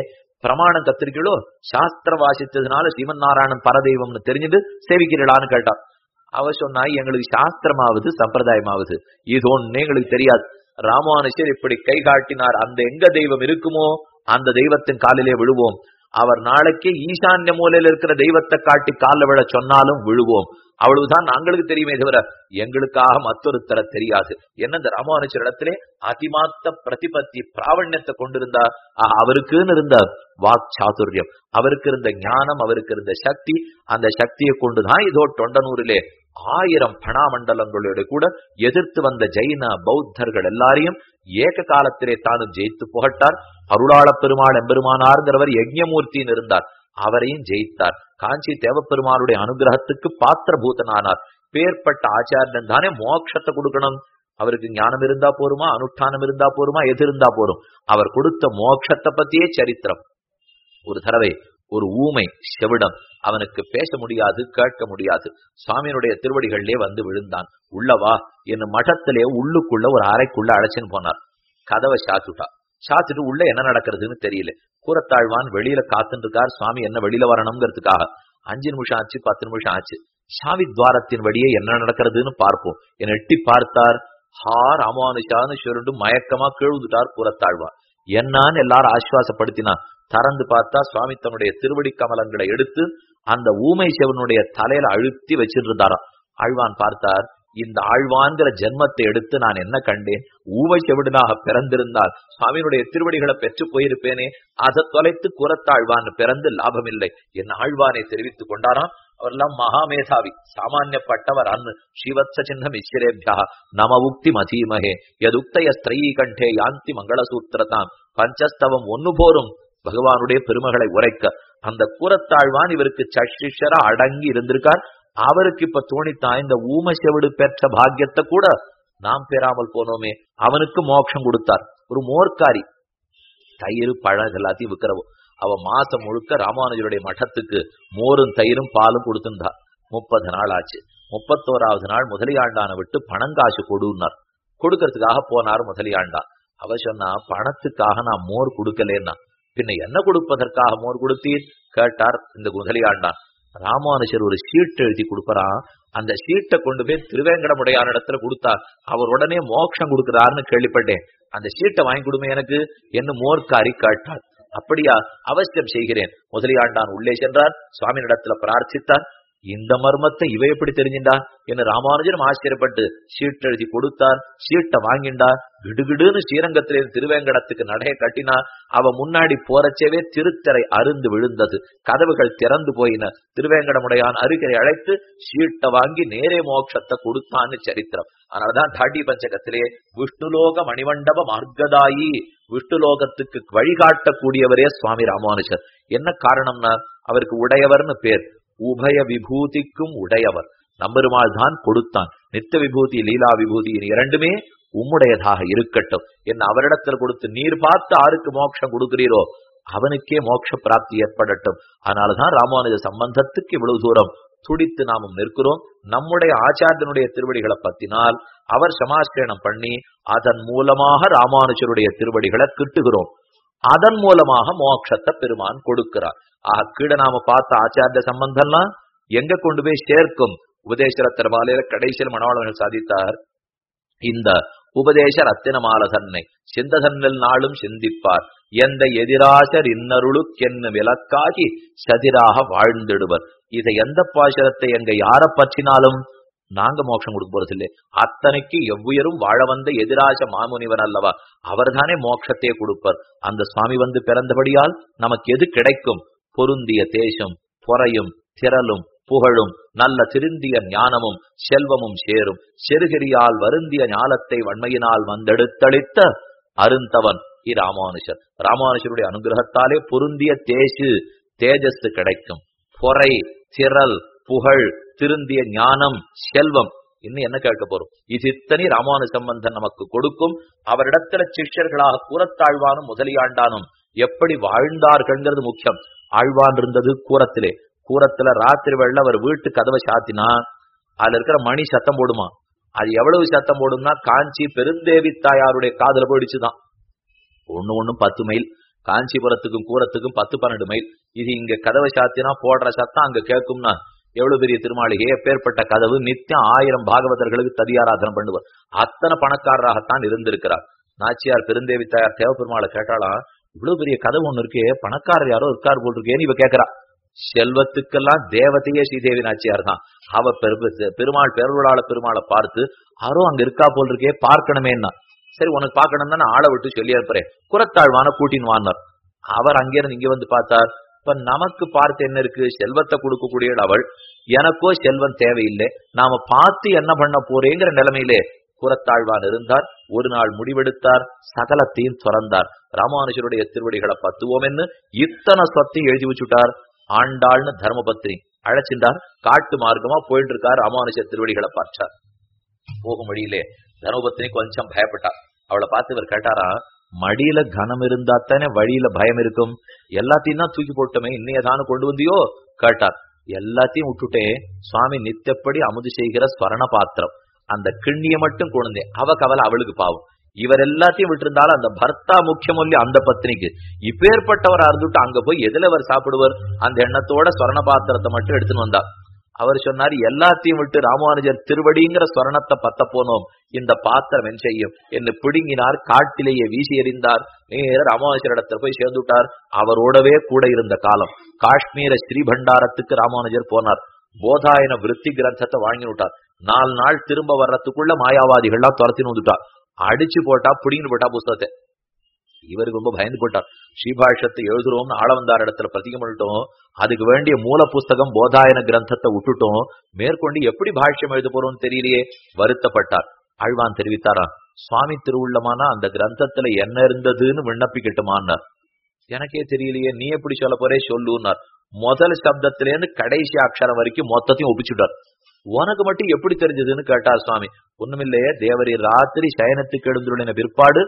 பிரமாணம் கத்திரிக்கீங்களோ சாஸ்திர வாசித்ததுனால சிவன் நாராயணன் பரதெய்வம்னு தெரிஞ்சது சேவிக்கிறீளான்னு கேட்டார். அவ சொன்னா எங்களுக்கு சாஸ்திரமாவது சம்பிரதாயமாவது. இது ஒண்ணு எங்களுக்கு தெரியாது. ராமானுஷர் இப்படி கை காட்டினார். அந்த எங்க தெய்வம் இருக்குமோ அந்த தெய்வத்தின் காலிலே விழுவோம். அவர் நாளைக்கே ஈசான்ய மூலையில இருக்கிற தெய்வத்தை காட்டி காலில் விழ சொன்னாலும் விழுவோம். அவ்வளவுதான் நாங்களுக்கு தெரியுமே தவிர எங்களுக்காக மற்றொருத்தர தெரியாது. என்ன இந்த ராமானுஜர் இடத்திலே அதிமாத்த பிரதிபத்தி பிராவண்யத்தை கொண்டிருந்தார்? அவருக்குன்னு இருந்த வாக் சாதுரியம். அவருக்கு இருந்த ஞானம் அவருக்கு இருந்த சக்தி அந்த சக்தியை கொண்டுதான் இதோ தொண்டனூரிலே ஆயிரம் பணாமண்டலங்களோடு கூட எதிர்த்து வந்த ஜெயின பௌத்தர்கள் எல்லாரையும் ஏக காலத்திலே தானும் ஜெயித்து புகட்டார். அருளாள பெருமாள் எம்பெருமானார்ங்கிறவர் யஜ்ஞமூர்த்தின்னு இருந்தார். அவரையும் ஜெயித்தார். காஞ்சி தேவப்பெருமானுடைய அனுகிரகத்துக்கு பாத்திரபூதனானார். பேர்பட்ட ஆச்சாரியன் தானே மோட்சத்தை கொடுக்கணும். அவருக்கு ஞானம் இருந்தா போருமா? அனுஷ்டானம் இருந்தா போருமா? எது இருந்தா போரும்? அவர் கொடுத்த மோட்சத்தை பத்தியே சரித்திரம். ஒரு தடவை ஒரு ஊமை செவிடம். அவனுக்கு பேச முடியாது கேட்க முடியாது. சுவாமியினுடைய திருவடிகளிலே வந்து விழுந்தான். உள்ளவா என் மഠத்திலே உள்ளுக்குள்ள ஒரு அறைக்குள்ள அழைச்சின்னு போனார். கதவை சாத்துட்டா. சாத்துட்டு உள்ள என்ன நடக்கிறதுன்னு தெரியல. கூரத்தாழ்வான் வெளியில காத்துட்டு இருக்கார் சுவாமி என்ன வெளியில வரணுங்கிறதுக்காக அஞ்சு நிமிஷம் ஆச்சு பத்து நிமிஷம் ஆச்சு. சாவி துவாரத்தின் வழியே என்ன நடக்கிறதுன்னு பார்ப்போம். என்னை எட்டி பார்த்தார். ஹா ராமானுஷான்னு சொல்லிட்டு மயக்கமா கீழ்ந்துட்டார் கூரத்தாழ்வான். என்னான்னு எல்லாரும் ஆசுவாசப்படுத்தினா திறந்து பார்த்தா சுவாமி தன்னுடைய திருவடி கமலங்களை எடுத்து அந்த ஊமை சிவனுடைய தலையில அழுத்தி வச்சிருந்தாராம். இருந்தாராம் ஆழ்வான் பார்த்தார் இந்த ஆழ்வான்கிற ஜென்மத்தை எடுத்து நான் என்ன கண்டேன்? ஊமை செவிடனாக பிறந்திருந்தால் சுவாமியினுடைய திருவடிகளை பெற்று போயிருப்பேனே அதை தொலைத்து குரத்தாழ்வான் பிறந்து லாபமில்லை என் ஆழ்வானை தெரிவித்துக் கொண்டாராம். அவரெல்லாம் மகாமேதாவி சாமானியப்பட்டவர் அன்னு ஸ்ரீவத்ச சின்னம் இஸ்வரேபியா நம உக்தி மதீமகே எதுக்தய ஸ்திரீ கண்டே யாந்தி மங்களசூத்திரதாம் பஞ்சஸ்தவம் ஒன்னு போரும் பகவானுடைய பெருமகளை உரைக்க அந்த கூறத்தாழ்வான் இவருக்கு சஷ்டிஷரா அடங்கி இருந்திருக்கார். அவருக்கு இப்ப தோணித்தான் இந்த ஊம செவிடு பெற்ற பாக்கியத்தை கூட நாம் பெறாமல் போனோமே. அவனுக்கு மோட்சம் கொடுத்தார். ஒரு மோர்க்காரி. தயிர் பழம் எல்லாத்தையும் விற்கிறவோ அவ மாசம் முழுக்க ராமானுஜருடைய மட்டத்துக்கு மோரும் தயிரும் பாலும் கொடுத்திருந்தா. முப்பது நாள் ஆச்சு. முப்பத்தோராவது நாள் முதலியாண்டான விட்டு பணங்காசு கொடுன்னார். கொடுக்கறதுக்காக போனார் முதலியாண்டா. அவ சொன்னா பணத்துக்காக நான் மோர் கொடுக்கலேன்னா பின்ன என்ன கொடுப்பதற்காக மோர் கொடுத்தீர்? கேட்டார். இந்த முதலியாண்டான். ராமானுஜர் ஒரு சீட்டு எழுதி கொடுக்கறான் அந்த சீட்டை கொண்டு போய் திருவேங்கடமுடையான இடத்துல கொடுத்தா அவர் உடனே மோட்சம் கொடுக்கிறாருன்னு கேள்விப்பட்டேன். அந்த சீட்டை வாங்கி கொடுமை எனக்கு? என்ன மோர்காரி கேட்டார். அப்படியா அவசியம் செய்கிறேன். முதலியாண்டான் உள்ளே சென்றார். சுவாமி இடத்துல பிரார்த்தித்தார். இந்த மர்மத்தை இவ எப்படி தெரிஞ்சின்றா என்று ராமானுஜரும் ஆச்சரியப்பட்டு சீட் எழுதி கொடுத்தார் சீட்டை வாங்கிண்டார் கிடுகிடுன்னு ஸ்ரீரங்கத்திலிருந்து திருவேங்கடத்துக்கு நடைய கட்டினார் அவ முன்னாடி போறச்சேவே திருத்தரை அருந்து விழுந்தது. கதவுகள் திறந்து போயின. திருவேங்கடமுடையான் அருகரை அழைத்து சீட்டை வாங்கி நேரே மோட்சத்தை கொடுத்தான்னு சரித்திரம். அதனாலதான் தாட்டி பஞ்சகத்திலே விஷ்ணுலோக மணிமண்டப மார்க்கதாயி விஷ்ணுலோகத்துக்கு வழிகாட்டக்கூடியவரே சுவாமி ராமானுஜர். என்ன காரணம்னா அவருக்கு உடையவர்னு பேர். உபய விபூதிக்கும் உடையவர். நம்பெருமாள் தான் கொடுத்தான். நித்த விபூதி லீலா விபூதி இரண்டுமே உம்முடையதாக இருக்கட்டும். என்ன அவரிடத்தில் கொடுத்து நீர் பார்த்து ஆருக்கு மோட்சம் கொடுக்கிறீரோ அவனுக்கே மோட்ச பிராப்தி ஏற்படட்டும். அதனாலதான் ராமானுஜ சம்பந்தத்துக்கு இவ்வளவு தூரம் துடித்து நாமும் நிற்கிறோம். நம்முடைய ஆச்சாரியனுடைய திருவடிகளை பத்தினால் அவர் சமாஸ்கிரணம் பண்ணி அதன் மூலமாக ராமானுஜருடைய திருவடிகளை கிட்டுகிறோம். அதன் மூலமாக மோட்சத்தை பெருமான் கொடுக்கிறார். ஆக கீழே நாம பார்த்த ஆச்சாரிய சம்பந்தம்லாம் எங்க கொண்டு போய் சேர்க்கும்? உபதேச மாலையில கடைசியில் மனவாளர்கள் சாதித்தார். இந்த உபதேச ரத்தின மால தன்னை நாளும் சிந்திப்பார். எந்த எதிராசர் இன்னருளுக்கென்னு இலக்காகி சதிராக வாழ்ந்திடுவர். இதை எந்த பாசரத்தை எங்க யார பற்றினாலும் நாங்க மோட்சம் கொடுக்க போறது இல்லை அத்தனைக்கு எவ்வுயரும் வாழ வந்த எதிராச மாமுனிவன் அல்லவா? அவர்தானே மோட்சத்தையே கொடுப்பர். அந்த சுவாமி வந்து பிறந்தபடியால் நமக்கு எது கிடைக்கும்? பொருந்திய தேசம் பொறையும் திரளும் புகழும் நல்ல திருந்திய ஞானமும் செல்வமும் சேரும். செருகிரியால் வருந்திய ஞானத்தை வன்மையினால் வந்தெடுத்தளித்த அருந்தவன் இராமானுஷர் ராமானுஷருடைய அனுகிரகத்தாலே பொருந்திய தேசு தேஜஸ் கிடைக்கும். பொறை திரள் புகழ் திருந்திய ஞானம் செல்வம். இன்னும் என்ன கேட்க போறோம்? இது இத்தனை ராமானு சம்பந்தன் நமக்கு கொடுக்கும். அவரிடத்துல சிஷ்யர்களாக கூறத்தாழ்வானும் முதலியாண்டானும் எப்படி வாழ்ந்தார்கள்ங்கிறது முக்கியம். ஆழ்வான் இருந்தது கூரத்திலே. கூரத்துல ராத்திரி வெள்ள அவர் வீட்டு கதவை சாத்தினா அதுல இருக்கிற மணி சத்தம் போடுமா? அது எவ்வளவு சத்தம் போடும்னா காஞ்சி பெருந்தேவி தாயாருடைய காதல போயிடுச்சுதான். ஒண்ணு ஒண்ணும் பத்து மைல். காஞ்சிபுரத்துக்கும் கூரத்துக்கும் பத்து பன்னெண்டு மைல். இது இங்க கதவை சாத்தினா போடுற சத்தம் அங்க கேட்கும்னா எவ்வளவு பெரிய திருமாளிகை எப்பேற்பட்ட கதவு நித்தியம் ஆயிரம் பாகவதர்களுக்கு ததியாராதனம் பண்ணுவார். அத்தனை பணக்காரராகத்தான் இருந்திருக்கிறார். நாச்சியார் பெருந்தேவி தாயார் தேவப்பெருமாளை கேட்டாலாம் இவ்வளவு பெரிய கதவு ஒண்ணு இருக்கே பணக்காரர் யாரோ இருக்கார் போல் இருக்கேன்னு இவ கேட்கிறா செல்வத்துக்கெல்லாம் தேவதையே ஸ்ரீதேவி நாச்சியார் தான். அவ பெரு- பெருமாள் பெருவிழாள பெருமாளை பார்த்து யாரோ அங்க இருக்கா போல் இருக்கே பார்க்கணுமேன்னா. சரி உனக்கு பார்க்கணும் தான் ஆளை விட்டு சொல்லி அனுப்புறேன் குரத்தாழ்வான கூட்டின்னு வானார் அவர் அங்கிருந்து இங்க வந்து பார்த்தார். இப்ப நமக்கு பார்த்து என்ன இருக்கு? செல்வத்தை கொடுக்கக்கூடிய அவள். எனக்கோ செல்வம் தேவையில்லை. நாம பார்த்து என்ன பண்ண போறேங்கிற நிலைமையிலே கூறத்தாழ்வான் இருந்தார் ஒரு நாள் முடிவெடுத்தார் சகலத்தையும் துறந்தார். ராமானுஜருடைய திருவடிகளை பத்துவோம் என்று இத்தனை சொத்தையும் எழுதி வச்சுட்டார். ஆண்டாள்னு தர்மபத்ரி அழைச்சிருந்தார் காட்டு மார்க்கமா போயிட்டு இருக்கார் ராமானுஜர் திருவடிகளை பார்த்தார். போகும் வழியிலே தர்மபத்னி கொஞ்சம் பயப்பட்டா. அவளை பார்த்து இவர் கேட்டாரா மடியில கனம் இருந்தா தானே வழியில பயம் இருக்கும். எல்லாத்தையும் தான் தூக்கி போட்டோமே இன்னையதானு கொண்டு வந்தியோ? கேட்டார். எல்லாத்தையும் விட்டுட்டே சுவாமி நித்தப்படி அமுது செய்கிற ஸ்வரண பாத்திரம். அந்த கிண்ணிய மட்டும் குழந்தை அவ கவலை அவளுக்கு பாவம். இவர் எல்லாத்தையும் விட்டிருந்தாலும் அந்த பர்த்தா முக்கியம் இல்லையா அந்த பத்னிக்கு இப்பேற்பட்டவரா இருந்துட்டு அங்க போய் எதுல அவர் சாப்பிடுவார்? அந்த எண்ணத்தோட ஸ்வரண பாத்திரத்தை மட்டும் எடுத்துன்னு வந்தார் அவர் சொன்னார் எல்லாத்தையும் விட்டு ராமானுஜர் திருவடிங்கிற ஸ்வரணத்தை பத்த போனோம். இந்த பாத்திரம் என் செய்யும். என்று பிடுங்கினார் காட்டிலேயே வீசி எறிந்தார். நேர ராமானுஜர் இடத்துல போய் சேர்ந்துட்டார் அவரோடவே கூட இருந்த காலம். காஷ்மீர ஸ்ரீபண்டாரத்துக்கு ராமானுஜர் போனார். போதாயன விருத்தி கிரந்தத்தை வாங்கி விட்டார். நாலு நாள் திரும்ப வர்றதுக்குள்ள மாயாவாதிகள்லாம் துரத்தின்னு வந்துட்டார் அடிச்சு போட்டா பிடிங்கிட்டு போட்டா புஸ்தகத்தை. இவருக்கு ரொம்ப பயந்து போட்டார் ஸ்ரீபாஷத்தை எழுதுறோம்னு ஆள வந்தார் இடத்துல பிரதிகம் பண்ணிட்டோம். அதுக்கு வேண்டிய மூல புஸ்தகம் போதாயன கிரந்தத்தை விட்டுட்டோம். மேற்கொண்டு எப்படி பாஷ்யம் எழுத போறோம்னு தெரியலையே. வருத்தப்பட்டார். ஆழ்வான் தெரிவித்தாரா? சுவாமி திருவுள்ளமானா அந்த கிரந்தத்துல என்ன இருந்ததுன்னு விண்ணப்பிக்கட்டுமான்னார் எனக்கே தெரியலையே. நீ எப்படி சொல்ல போறே? சொல்லுன்னார். முதல் சப்தத்திலேருந்து கடைசி அக்ஷரம் வரைக்கும் மொத்தத்தையும் ஒப்பிச்சுட்டார். உனக்கு மட்டும் எப்படி தெரிஞ்சதுன்னு கேட்டா சுவாமி ஒண்ணுமில்லையே. தேவரி ராத்திரி சயனத்துக்கு எழுந்துள்ள பிற்பாடு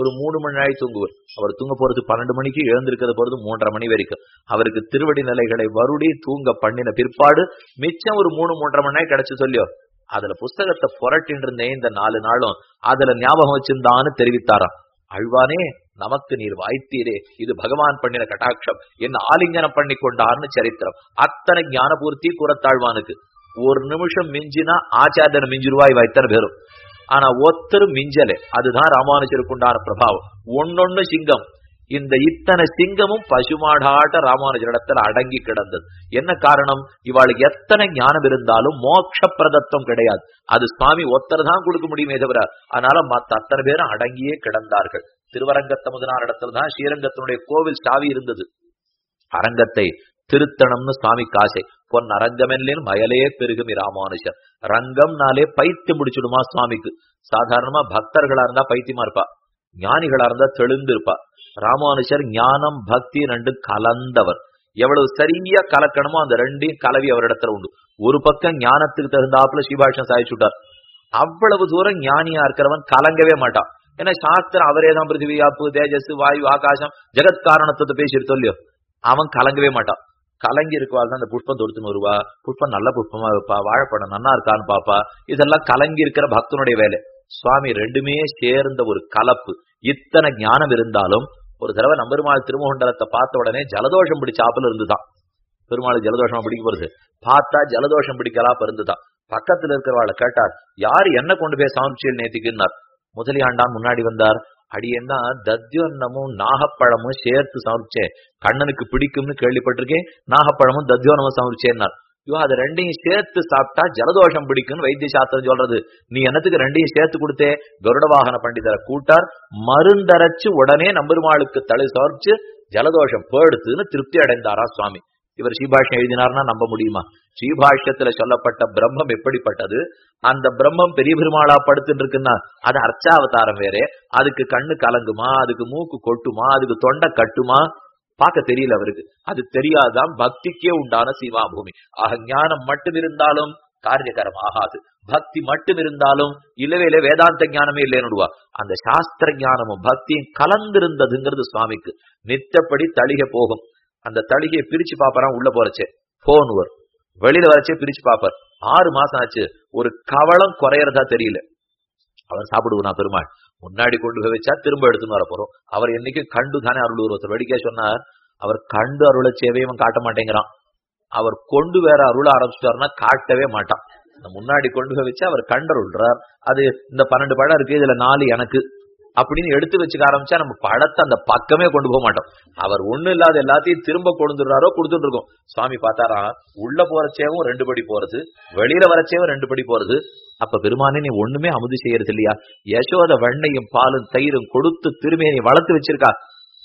ஒரு மூணு மணி நாள் தூங்குவர். அவர் தூங்க போறது பன்னெண்டு மணிக்கு எழுந்திருக்கிறது போறது மூன்றரை மணி வரைக்கும். அவருக்கு திருவடி நிலைகளை வருடி தூங்க பண்ணின பிற்பாடு மிச்சம் ஒரு மூணு மூன்றரை மணி நாள் கிடைச்சு சொல்லியோ அதுல புஸ்தகத்தை புரட்டின்னு இருந்தேன் இந்த நாலு நாளும் அதுல ஞாபகம் வச்சிருந்தான்னு தெரிவித்தாராம். அழ்வானே நமக்கு நீர் வாய்த்தீரே. இது பகவான் பண்ணின கட்டாட்சம். என்ன ஆலிங்கனம் பண்ணி கொண்டார்னு சரித்திரம். அத்தனை ஞானபூர்த்தி கூறத்தாழ்வானுக்கு. ஒரு நிமிஷம் மிஞ்சினா ஆச்சாரியன் மிஞ்சிருவாய் இத்தனை பேரும். ஆனா ஒத்தரும் மிஞ்சலே. அதுதான் ராமானுஜருக்கு உண்டான பிரபாவம். ஒன்னொன்னு சிங்கம். இந்த இத்தனை சிங்கமும் பசுமாடாட்ட ராமானுஜரிடத்துல அடங்கி கிடந்தது. என்ன காரணம்? இவாளுக்கு எத்தனை ஞானம் இருந்தாலும் மோட்ச பிரதத்துவம் கிடையாது. அது சுவாமி ஒத்தர் தான் கொடுக்க முடியுமே தவிர அதனால மத்த அத்தனை பேரும் அடங்கியே கிடந்தார்கள். திருவரங்கத்த முதனார் இடத்துல தான் ஸ்ரீரங்கத்தினுடைய கோவில் சாவி இருந்தது. அரங்கத்தை திருத்தணம்னு சுவாமி காசை. பொன் அரங்கமெல்லின் மயலே பெருகுமி ராமானுஷர் ரங்கம்னாலே பைத்தியம் முடிச்சுடுமா சுவாமிக்கு. சாதாரணமா பக்தர்களா இருந்தா பைத்தியமா இருப்பா. ஞானிகளா இருந்தா தெளிந்து இருப்பா ராமானுஷர் ஞானம் பக்தி ரெண்டு கலந்தவர். எவ்வளவு சரியா கலக்கணுமோ அந்த ரெண்டையும் கலவி அவரிடத்துல உண்டு. ஒரு பக்கம் ஞானத்துக்கு தகுந்தாப்புல சிவாஷம் சாதிச்சுட்டார். அவ்வளவு தூரம் ஞானியா இருக்கிறவன் கலங்கவே மாட்டான். ஏன்னா சாஸ்திரம் அவரே தான் பிருத்திவி அப்பு தேஜஸ் வாயு ஆகாசம் ஜெகத் காரணத்தை பேசிட்டு சொல்லியோ அவன் கலங்கவே மாட்டான். கலங்கி இருக்குவாள் தான் அந்த புஷ்பம் தொடுத்துன்னு வருவா. புஷ்பம் நல்ல புஷ்பமா இருப்பா வாழைப்படம் நல்லா இருக்கான்னு பாப்பா இதெல்லாம் கலங்கி இருக்கிற பக்தனுடைய வேலை. சுவாமி ரெண்டுமே சேர்ந்த ஒரு கலப்பு. இத்தனை ஞானம் இருந்தாலும் ஒரு தடவை நம்பெருமாள் திருமகுண்டலத்தை பார்த்த உடனே ஜலதோஷம் பிடிச்சாப்புல இருந்துதான். பெருமாள் ஜலதோஷமா பிடிக்க போறது. பார்த்தா ஜலதோஷம் பிடிக்கலாப்ப இருந்துதான். பக்கத்துல இருக்கிறவாளை கேட்டார் யார் என்ன கொண்டு போய் சாமிச்சியல் நேத்திக்குன்னார்? முதலியாண்டான் முன்னாடி வந்தார். அடியேன்னா தத்யோன்னமும் நாகப்பழமும் சேர்த்து சமர்ச்சேன் கண்ணனுக்கு பிடிக்கும்னு கேள்விப்பட்டிருக்கேன் நாகப்பழமும் தத்யோனமும் சமர்ப்பிச்சேன்னார் ஐயோ அது ரெண்டையும் சேர்த்து சாப்பிட்டா ஜலதோஷம் பிடிக்கும்னு வைத்திய சாஸ்திரம் சொல்றது. நீ என்னத்துக்கு ரெண்டையும் சேர்த்து கொடுத்தே? கருட வாகன பண்டிதரை கூட்டார் மருந்தரைச்சு உடனே நம்பெருமாளுக்கு தலை சமர்ப்பிச்சு ஜலதோஷம் போடுத்துன்னு திருப்தி அடைந்தாரா சுவாமி. இவர் ஸ்ரீபாஷ்யம் எழுதினார்னா நம்ப முடியுமா? ஸ்ரீபாஷ்யத்துல சொல்லப்பட்ட பிரம்மம் எப்படிப்பட்டது? அந்த பிரம்மம் பெரிய பெருமாளா படுத்துட்டு இருக்குன்னா அது அர்ச்சாவதாரம் வேற. அதுக்கு கண்ணு கலங்குமா? அதுக்கு மூக்கு கொட்டுமா? அதுக்கு தொண்டை கட்டுமா? பார்க்க தெரியல அவருக்கு. அது தெரியாதான் பக்திக்கே உண்டான சீமாபூமி ஆக ஞானம் மட்டும் இருந்தாலும் காரியகரம் ஆகாது பக்தி மட்டும் இருந்தாலும் இல்லவே இல்லை வேதாந்த ஞானமே இல்லைன்னுடுவா. அந்த சாஸ்திர ஞானமும் பக்தியும் கலந்திருந்ததுங்கிறது சுவாமிக்கு. நித்தப்படி தழிக போகும். அந்த தளிகையை பிரிச்சு பாப்பாராம் உள்ள போறச்சே. போன் வரும் வெளியில வரச்சே பிரிச்சு பாப்பார் ஆறு மாசம் ஆச்சு ஒரு கவளம் குறையறதா தெரியல. அவர் சாப்பிடுவா பெருமாள்? முன்னாடி கொண்டு போய் வச்சா திரும்ப எடுத்துன்னு வர போறோம். அவர் என்னைக்கு கண்டு தானே அருள் ஒருத்தர் வெடிக்க சொன்னார் அவர் கண்டு அருளை சேவையும் காட்ட மாட்டேங்கிறான். அவர் கொண்டு வேற அருள ஆரம்பிச்சிட்டாருன்னா காட்டவே மாட்டான். முன்னாடி கொண்டு போய் வச்சு அவர் கண்டருள்றார் அது இந்த பன்னெண்டு படம் இருக்கு இதுல நாலு எனக்கு. அப்படின்னு எடுத்து வச்சுக்க ஆரம்பிச்சா நம்ம படத்தை அந்த பக்கமே கொண்டு போக மாட்டோம். அவர் ஒண்ணு இல்லாத எல்லாத்தையும் திரும்ப கொடுத்துடுறாரோ கொடுத்துட்டு இருக்கோம். சுவாமி பார்த்தாரா? உள்ள போறச்சேவும் ரெண்டு படி போறது வெளியில வரச்சேவும் ரெண்டு படி போறது. அப்ப பெருமானே நீ ஒண்ணுமே அமுது செய்யறது இல்லையா? யசோத வெண்ணையும் பாலும் தயிரும் கொடுத்து திருமேனி வளர்த்து வச்சிருக்கா.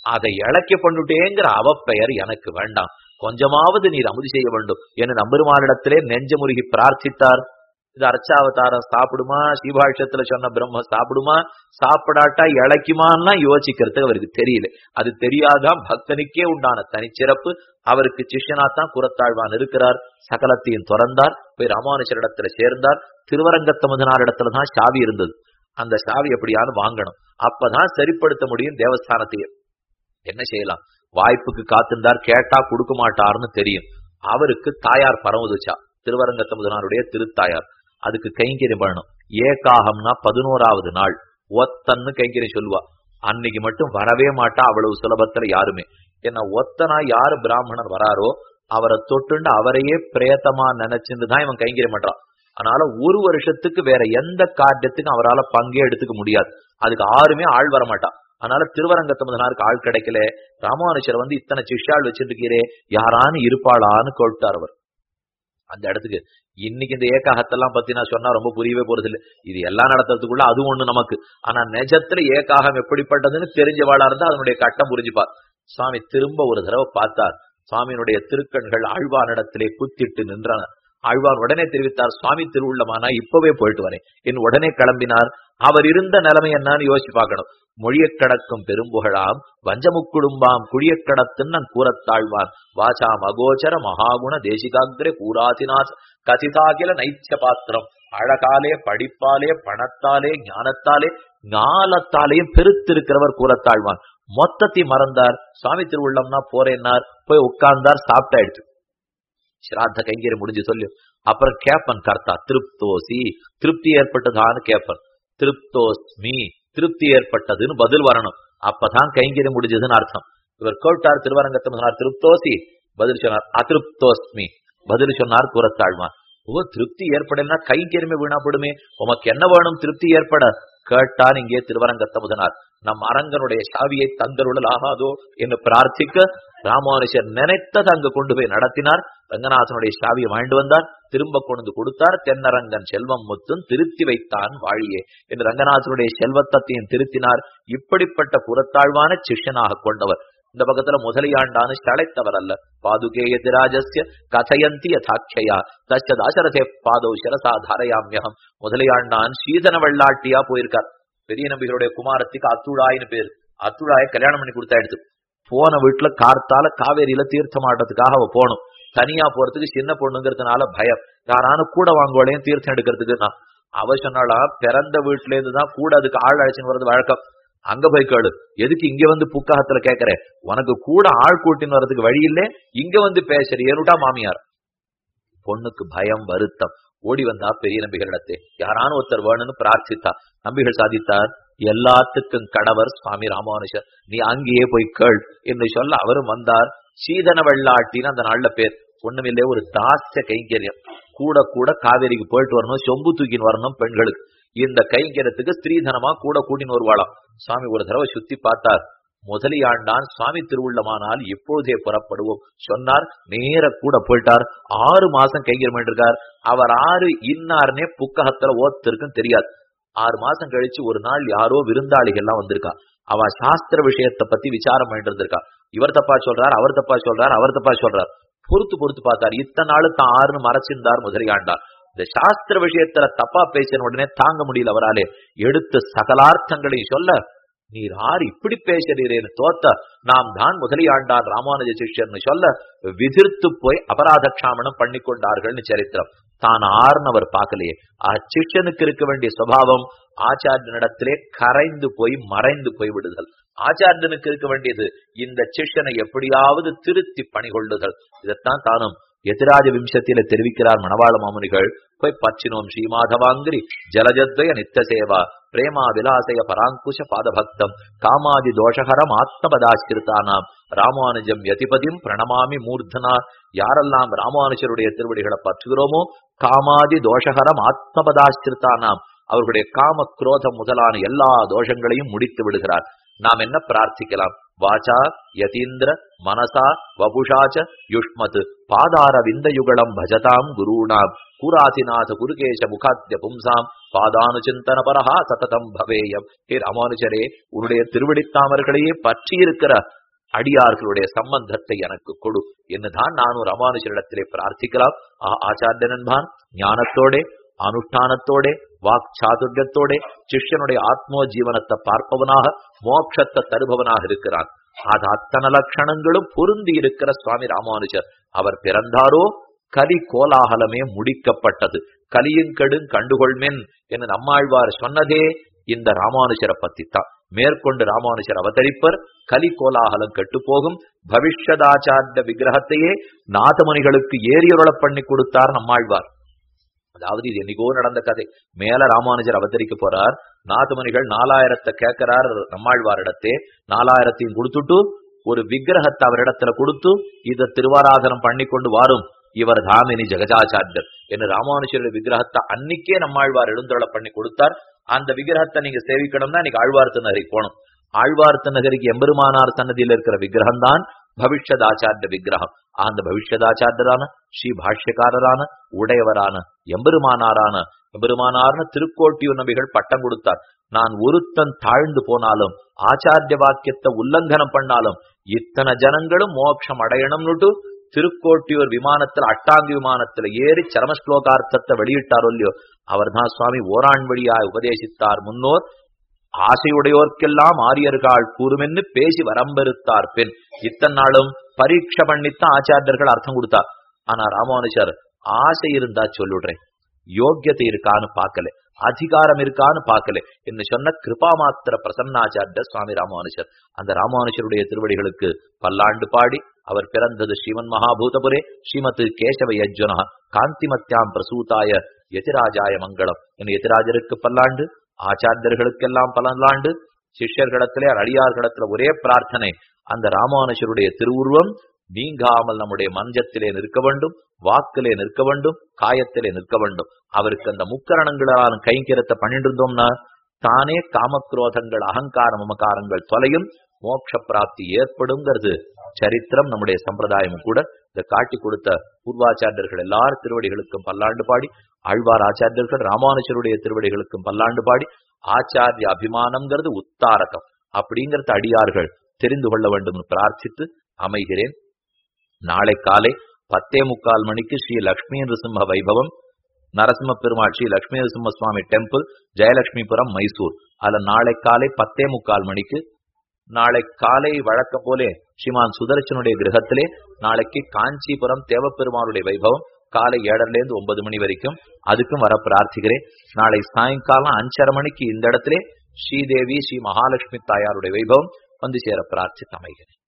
அதை இழக்க பண்ணுட்டேங்கிற அவப்பெயர் எனக்கு வேண்டாம். கொஞ்சமாவது நீர் அமுதி செய்ய வேண்டும். என நம்பெருமானிடத்திலே நெஞ்ச முருகி பிரார்த்தித்தார். இது அர்ச்சாவதாரம் சாப்பிடுமா? சீபாஷத்துல சொன்ன பிரம்ம சாப்பிடுமா? சாப்பிடாட்டா இழைக்குமான்னா யோசிக்கிறதுக்கு அவருக்கு தெரியல. அது தெரியாதான் பக்தனுக்கே உண்டான தனிச்சிறப்பு. அவருக்கு சிஷ்யனாத்தான் குரத்தாழ்வான் இருக்கிறார். சகலத்தையும் துறந்தார். போய் ராமானுஜரிடத்துல சேர்ந்தார். திருவரங்கத்தமுதனார் இடத்துல தான் சாவி இருந்தது. அந்த சாவி எப்படியானு வாங்கணும். அப்பதான் சரிப்படுத்த முடியும் தேவஸ்தானத்தையே. என்ன செய்யலாம்? வாய்ப்புக்கு காத்திருந்தார். கேட்டா கொடுக்க மாட்டார்னு தெரியும். அவருக்கு தாயார் பரமதுச்சா. திருவரங்கத்தமுதனாருடைய திருத்தாயார். அதுக்கு கைங்கரியம் பண்ணணும். ஏகாகம்னா பதினோராவது நாள். ஒத்தன்னு கைங்கரியம் சொல்லுவா. அன்னைக்கு மட்டும் வரவே மாட்டா அவ்வளவு சுலபத்துல யாருமே. ஏன்னா ஒத்தனா யாரு பிராமணர் வராரோ அவரை தொட்டுண்டு அவரையே பிரேத்தமா நினைச்சுட்டு தான் இவன் கைங்கரியம் பண்றான். அதனால ஒரு வருஷத்துக்கு வேற எந்த காரியத்துக்கும் அவரால் பங்கே எடுத்துக்க முடியாது. அதுக்கு ஆறுமே ஆள் வர மாட்டான். அதனால திருவரங்கத்தமதனாருக்கு ஆள் கிடைக்கல. ராமானுஷர் வந்து இத்தனை சிஷ்யாள் வச்சிருக்கிறே யாரான்னு இருப்பாளான்னு கொட்டார் அவர். அந்த இடத்துக்கு. இன்னைக்கு இந்த ஏகாகத்தெல்லாம் பத்தி நான் சொன்னா ரொம்ப புரியவே போறது இல்லை. இது எல்லாம் நடத்துறதுக்குள்ள அது ஒண்ணு நமக்கு. ஆனா நெஜத்துல ஏகாகம் எப்படிப்பட்டதுன்னு தெரிஞ்சவாளா இருந்தா அதனுடைய கட்டம் புரிஞ்சுப்பார் சுவாமி திரும்ப ஒரு தடவை பார்த்தார். சுவாமியினுடைய திருக்கண்கள் ஆழ்வானிடத்திலே குத்திட்டு நின்றன. ஆழ்வான் உடனே தெரிவித்தார் சுவாமி திருவுள்ளமானா இப்பவே போயிட்டு வரேன். என் உடனே கிளம்பினார். அவர் இருந்த நிலைமை என்னன்னு யோசிச்சு பார்க்கணும். மொழியக்கடக்கும் பெரும்புகழாம் வஞ்சமுக்குடும்பாம் குழியக் நன் கூறத்தாழ்வான் வாசாம் அகோச்சர மகாகுண தேசிகாகிரே கூராதிநாத் கதிதாகில நைச்ச பாத்திரம் அழகாலே படிப்பாலே பணத்தாலே ஞானத்தாலே ஞானத்தாலேயும் பெருத்திருக்கிறவர் கூறத்தாழ்வான் மொத்தத்தை மறந்தார் சுவாமி திருவுள்ளம்னா போறேன்னார் போய் உட்கார்ந்தார் சாப்பிட்டாயிடுச்சு. ஸ்ராத்த கைங்கரி முடிஞ்சு சொல்லு. அப்புறம் கேப்பன் கர்த்தா திருப்தோசி திருப்தி ஏற்பட்டதான்னு கேப்பன். திருப்தோஸ்மி திருப்தி ஏற்பட்டதுன்னு பதில் வரணும். அப்பதான் கைங்கறி முடிஞ்சதுன்னு அர்த்தம். இவர் கேட்டார் திருவரங்கத்தை சொன்னார் திருப்தோசி. பதில் சொன்னார் அதிருப்தோஸ்மி. பதில் சொன்னார் கூறத்தாழ்வான் ஓ திருப்தி ஏற்படலன்னா கைங்கரிமை வீணாப்படுமே உமக்கு என்ன வேணும் திருப்தி ஏற்பட? கேட்டான் இங்கே திருவரங்கத்த முதனார் நம் அரங்கனுடைய சாவியை தந்தருடல் ஆகாதோ என்று பிரார்த்திக்க ராமானுஷர் நினைத்தது அங்கு கொண்டு போய் நடத்தினார். ரங்கநாதனுடைய சாவியை வாழ்ந்து வந்தார். திரும்ப கொண்டு கொடுத்தார். தென்னரங்கன் செல்வம் முத்தும் திருத்தி வைத்தான் வாழியே என்று ரங்கநாதனுடைய செல்வத்தத்தையும் திருத்தினார். இப்படிப்பட்ட புறத்தாழ்வான சிஷ்யனாக கொண்டவர். இந்த பக்கத்துல முதலியாண்டான்னு ஸ்தழைத்தவர் அல்ல பாதுகே எதிராஜஸ்ய கதையந்தி யதாட்சயா தச்ச பாதோ சிரசா தாரையாமியகம் முதலியாண்டான் சீதன வெள்ளாட்டியா போயிருக்கார். பெரிய நம்பிகளுடைய குமாரத்துக்கு அத்துழாயின்னு பேர். அத்துழாய கல்யாணம் பண்ணி கொடுத்தா எடுத்து. போன வீட்டுல கார்த்தால காவேரியில தீர்த்தம் ஆடுறதுக்காக அவ போகணும். தனியா போறதுக்கு சின்ன பொண்ணுங்கிறதுனால பயம். யாரானு கூட வாங்குவாளையும் தீர்த்தம் எடுக்கிறதுக்கு நான். அவ சொன்னாலா பிறந்த வீட்டுல இருந்து தான் கூட அதுக்கு ஆள் அழைச்சின்னு வர்றது வழக்கம். அங்க போய் கேளு. எதுக்கு இங்க வந்து புக்ககத்துல கேக்குற? உனக்கு கூட ஆள் கூட்டின்னு வர்றதுக்கு வழி இல்ல. இங்க வந்து பேசுறியனுட்டா மாமியார். பொண்ணுக்கு பயம் வருத்தம். ஓடி வந்தா பெரிய நம்பிகளிடத்தே யாரான ஒருத்தர் வேணும்னு பிரார்த்தித்தா. நம்பிகள் சாதித்தார். எல்லாத்துக்கும் கணவர் சுவாமி ராமானுஜர். நீ அங்கேயே போய் கேள் என்று சொல்ல அவரும் வந்தார். சீதன வெள்ளாட்டின்னு அந்த நாள்ல பேர். ஒண்ணுமில்லே ஒரு தாச கைங்கரியம். கூட கூட காவேரிக்கு போயிட்டு வரணும் சொம்பு தூக்கின்னு வரணும் பெண்களுக்கு. இந்த கைங்கரத்துக்கு ஸ்திரீதனமா கூட கூட்டின்னு வருவாளாம். சுவாமி ஒரு தடவை சுத்தி பார்த்தார். முதலியாண்டான் சுவாமி திருவுள்ளமானால் இப்பொழுதே புறப்படுவோம். சொன்னார் நேர கூட போயிட்டார். ஆறு மாசம் கைங்கரியம் இருக்கார் அவர் ஆறு இன்னார்னே புக்ககத்துல ஓத்திருக்கும் தெரியாது. ஆறு மாசம் கழிச்சு ஒரு நாள் யாரோ விருந்தாளிகள் எல்லாம் வந்திருக்கா. அவ சாஸ்திர விஷயத்தை பத்தி விசாரம் பண்ணிட்டு இருந்திருக்கா. இவர் தப்பா சொல்றார் அவர் தப்பா சொல்றார் அவர் தப்பா சொல்றார். பொறுத்து பொறுத்து பார்த்தார். இத்தனை நாள் தான் ஆறுன்னு மறைச்சிருந்தார் முதலியாண்டார் இந்த சாஸ்திர விஷயத்துல தப்பா பேசின உடனே தாங்க முடியல அவராலே. எடுத்து சகலார்த்தங்களையும் சொல்ல நீர் ஆறு இப்படி பேசுறீரேன்னு தோத்த நாம் தான் முதலியாண்டான் ராமானுஜ சிஷ்யர்னு சொல்ல விதிர்த்து போய் அபராத க்ஷாமனம் பண்ணி கொண்டார்கள்னு சரித்திரம். தான் ஆறுனவர் பார்க்கலையே. அச்சிஷ்யனுக்கு இருக்க வேண்டிய சுவாவம் ஆச்சாரியனிடத்திலே கரைந்து போய் மறைந்து போய் விடுதல். ஆச்சாரியனுக்கு இருக்க வேண்டியது இந்த சிஷ்யனை எப்படியாவது திருத்தி பணிகொள்ளுதல். இதைத்தான் தானும் எதிராஜ விம்சத்தில தெரிவிக்கிறார் மணவாள மாமுனிகள் போய் பச்சினோம் ஸ்ரீமாதவாங்கிரி ஜலஜத்வய நித்த சேவா பிரேமா விலாசய பராங்குஷ பாதபக்தம் காமாதி தோஷகரம் ஆத்மபதாஸ்கிருத்தானாம் ராமானுஜம் யதிபதியும் பிரணமாமி மூர்த்தனா யாரெல்லாம் ராமானுஜருடைய திருவடிகளை பற்றுகிறோமோ காமாதி தோஷகரம் ஆத்மபதாசிரிதானாம் அவர்களுடைய காம குரோதம் முதலான எல்லா தோஷங்களையும் முடித்து விடுகிறார். நாம் என்ன பிரார்த்திக்கலாம்? வாச்சா யதீந்திர மனசா வபுஷாச்ச யுஷ்மத். பாதார விந்தயுகலம் பஜதாம் குருணாம். குராதிநாத குருகேஷ முகாத்திய பும்சாம். பாதானுச்சிந்தன பரஹா சததம் பவேயம். ஹே ராமானுஜரே உன்னுடைய திருவடித்தாமர்களையே பற்றியிருக்கிற அடியார்களுடைய சம்பந்தத்தை எனக்கு கொடு. என்னதான் நானும் ராமானுஜரிடத்திலே பிரார்த்திக்கலாம். ஆச்சாரியனன்பான் ஞானத்தோட அனுஷ்டானத்தோட வாக் சாதுர்யத்தோட சிஷ்யனுடைய ஆத்மோ ஜீவனத்தை பார்ப்பவனாக மோட்சத்தை தருபவனாக இருக்கிறான். அது அத்தனை லட்சணங்களும் பொருந்தி இருக்கிற சுவாமி ராமானுஜர். அவர் பிறந்தாரோ கலி கோலாகலமே முடிக்கப்பட்டது. கலியுங்கெடுங் கண்டுகொள்மென் என்று நம்மாழ்வார் சொன்னதே இந்த ராமானுஜரை பத்தித்தான். மேற்கொண்டு ராமானுஜர் அவதரிப்பர் கலி கோலாகலம் கெட்டுப்போகும் பவிஷ்யதாச்சாரிய விக்கிரகத்தையே நாதமணிகளுக்கு ஏறியருள பண்ணி கொடுத்தார் நம்மாழ்வார். அதாவது இது என்னைக்கோ நடந்த கதை. மேல ராமானுஜர் அவதரிக்க போறார். நாதமணிகள் நாலாயிரத்தை கேட்கிறார் நம்மாழ்வாரிடத்தே. நாலாயிரத்தையும் கொடுத்துட்டு ஒரு விக்கிரகத்தை அவரிடத்துல கொடுத்து இதை திருவாராதனம் பண்ணி கொண்டு வாரும். இவர் தாமினி ஜெகஜாச்சாரியர். என்று ராமானுஜருடைய விக்கிரகத்தை அன்னைக்கே நம்மாழ்வார் எழுந்தருள பண்ணி கொடுத்தார். அந்த விக்கிரகத்தை நீங்க சேவிக்கணும்னா நீங்க ஆழ்வார்த்த நகரிக்கு போகணும். ஆழ்வார்த்த நகரிக்கு எம்பெருமானார் சன்னதியில் இருக்கிற விக்கிரகம் தான் பவிஷ்யதாச்சாரிய விக்கிரகம். அந்த பவிஷ்யதாச்சாரியரான ஸ்ரீ பாஷ்யக்காரரான உடையவரான எம்பெருமானாரான எம்பெருமானார்னு திருக்கோட்டியூர் நபிகள் பட்டம் கொடுத்தார். நான் ஒருத்தன் தாழ்ந்து போனாலும் ஆச்சாரிய வாக்கியத்தை உல்லங்கனம் பண்ணாலும் இத்தனை ஜனங்களும் மோட்சம் அடையணும்னுட்டு திருக்கோட்டியூர் விமானத்துல அட்டாங்கி விமானத்துல ஏறி சரமஸ்லோகார்த்தத்தை வெளியிட்டாரோ இல்லையோ அவர் தான் சுவாமி ஓராண் வழியாய் உபதேசித்தார் முன்னோர். ஆசையுடையோர்க்கெல்லாம் ஆரியர்கள் கூறுமென்னு பேசி வரம்பெருத்தார் பெண் இத்தனை நாளும் பரீட்சை பண்ணித்தான் ஆச்சாரியர்கள் அர்த்தம் கொடுத்தார். ஆனா ராமானுஜர் ஆசை இருந்தா சொல்லுடுறேன். யோக்கியத்தை இருக்கான்னு பார்க்கல. அதிகாரம் இருக்கான்னு பார்க்கல. என்று சொன்ன கிருபா மாத்திர பிரசன்னாச்சாரிய சுவாமி ராமானுஷர் அந்த ராமானுஷருடைய திருவடிகளுக்கு பல்லாண்டு பாடி அவர் பிறந்தது ஸ்ரீமன் மகாபூதபுரே ஸ்ரீமத் கேசவ யஜ்வனா காந்திமத்யாம் பிரசூதாய எதிராஜாய மங்களம். என் எதிராஜருக்கு பல்லாண்டு? ஆச்சாரியர்களுக்கெல்லாம் பல்லாண்டு சிஷ்யர்களிடத்திலே அடியார்களிடத்துல ஒரே பிரார்த்தனை அந்த ராமானுஷருடைய திருவுருவம் நீங்காமல் நம்முடைய மஞ்சத்திலே நிற்க வேண்டும் வாக்கிலே நிற்க வேண்டும் காயத்திலே நிற்க வேண்டும். அவருக்கு அந்த முக்கரணங்களான கைங்கரத்தை பண்ணிட்டு இருந்தோம்னா தானே காமக்ரோதங்கள் அகங்கார மமகாரங்கள் தொலையும் மோட்ச பிராப்தி ஏற்படுங்கிறது சரித்திரம் நம்முடைய சம்பிரதாயம் கூட. இந்த காட்டி கொடுத்த பூர்வாச்சாரியர்கள் எல்லார் திருவடிகளுக்கும் பல்லாண்டு பாடி ஆழ்வார் ஆச்சாரியர்கள் ராமானுஜருடைய திருவடிகளுக்கும் பல்லாண்டு பாடி ஆச்சாரிய அபிமானம்ங்கிறது உத்தாரகம். அப்படிங்கிறது அடியார்கள் தெரிந்து கொள்ள வேண்டும் பிரார்த்தித்து அமைகிறேன். நாளை காலை பத்தே முக்கால் மணிக்கு ஸ்ரீ லக்ஷ்மி நரசிம்ம வைபவம் நரசிம்ம பெருமாள் ஸ்ரீ லக்ஷ்மி நரசிம்ம சுவாமி டெம்பிள் ஜெயலட்சுமிபுரம் மைசூர். அதுல நாளை காலை பத்தே முக்கால் மணிக்கு நாளை காலை வழக்கம் போலே ஸ்ரீமான் சுதர்சனுடைய கிரகத்திலே நாளைக்கு காஞ்சிபுரம் தேவப்பெருமானுடைய வைபவம் காலை ஏழர்ல இருந்து ஒன்பது மணி வரைக்கும் அதுக்கும் வர பிரார்த்திக்கிறேன். நாளை சாயங்காலம் அஞ்சரை மணிக்கு இந்த இடத்திலே ஸ்ரீதேவி ஸ்ரீ மகாலட்சுமி தாயாருடைய வைபவம் வந்து சேர பிரார்த்தித்து அமைகிறேன்.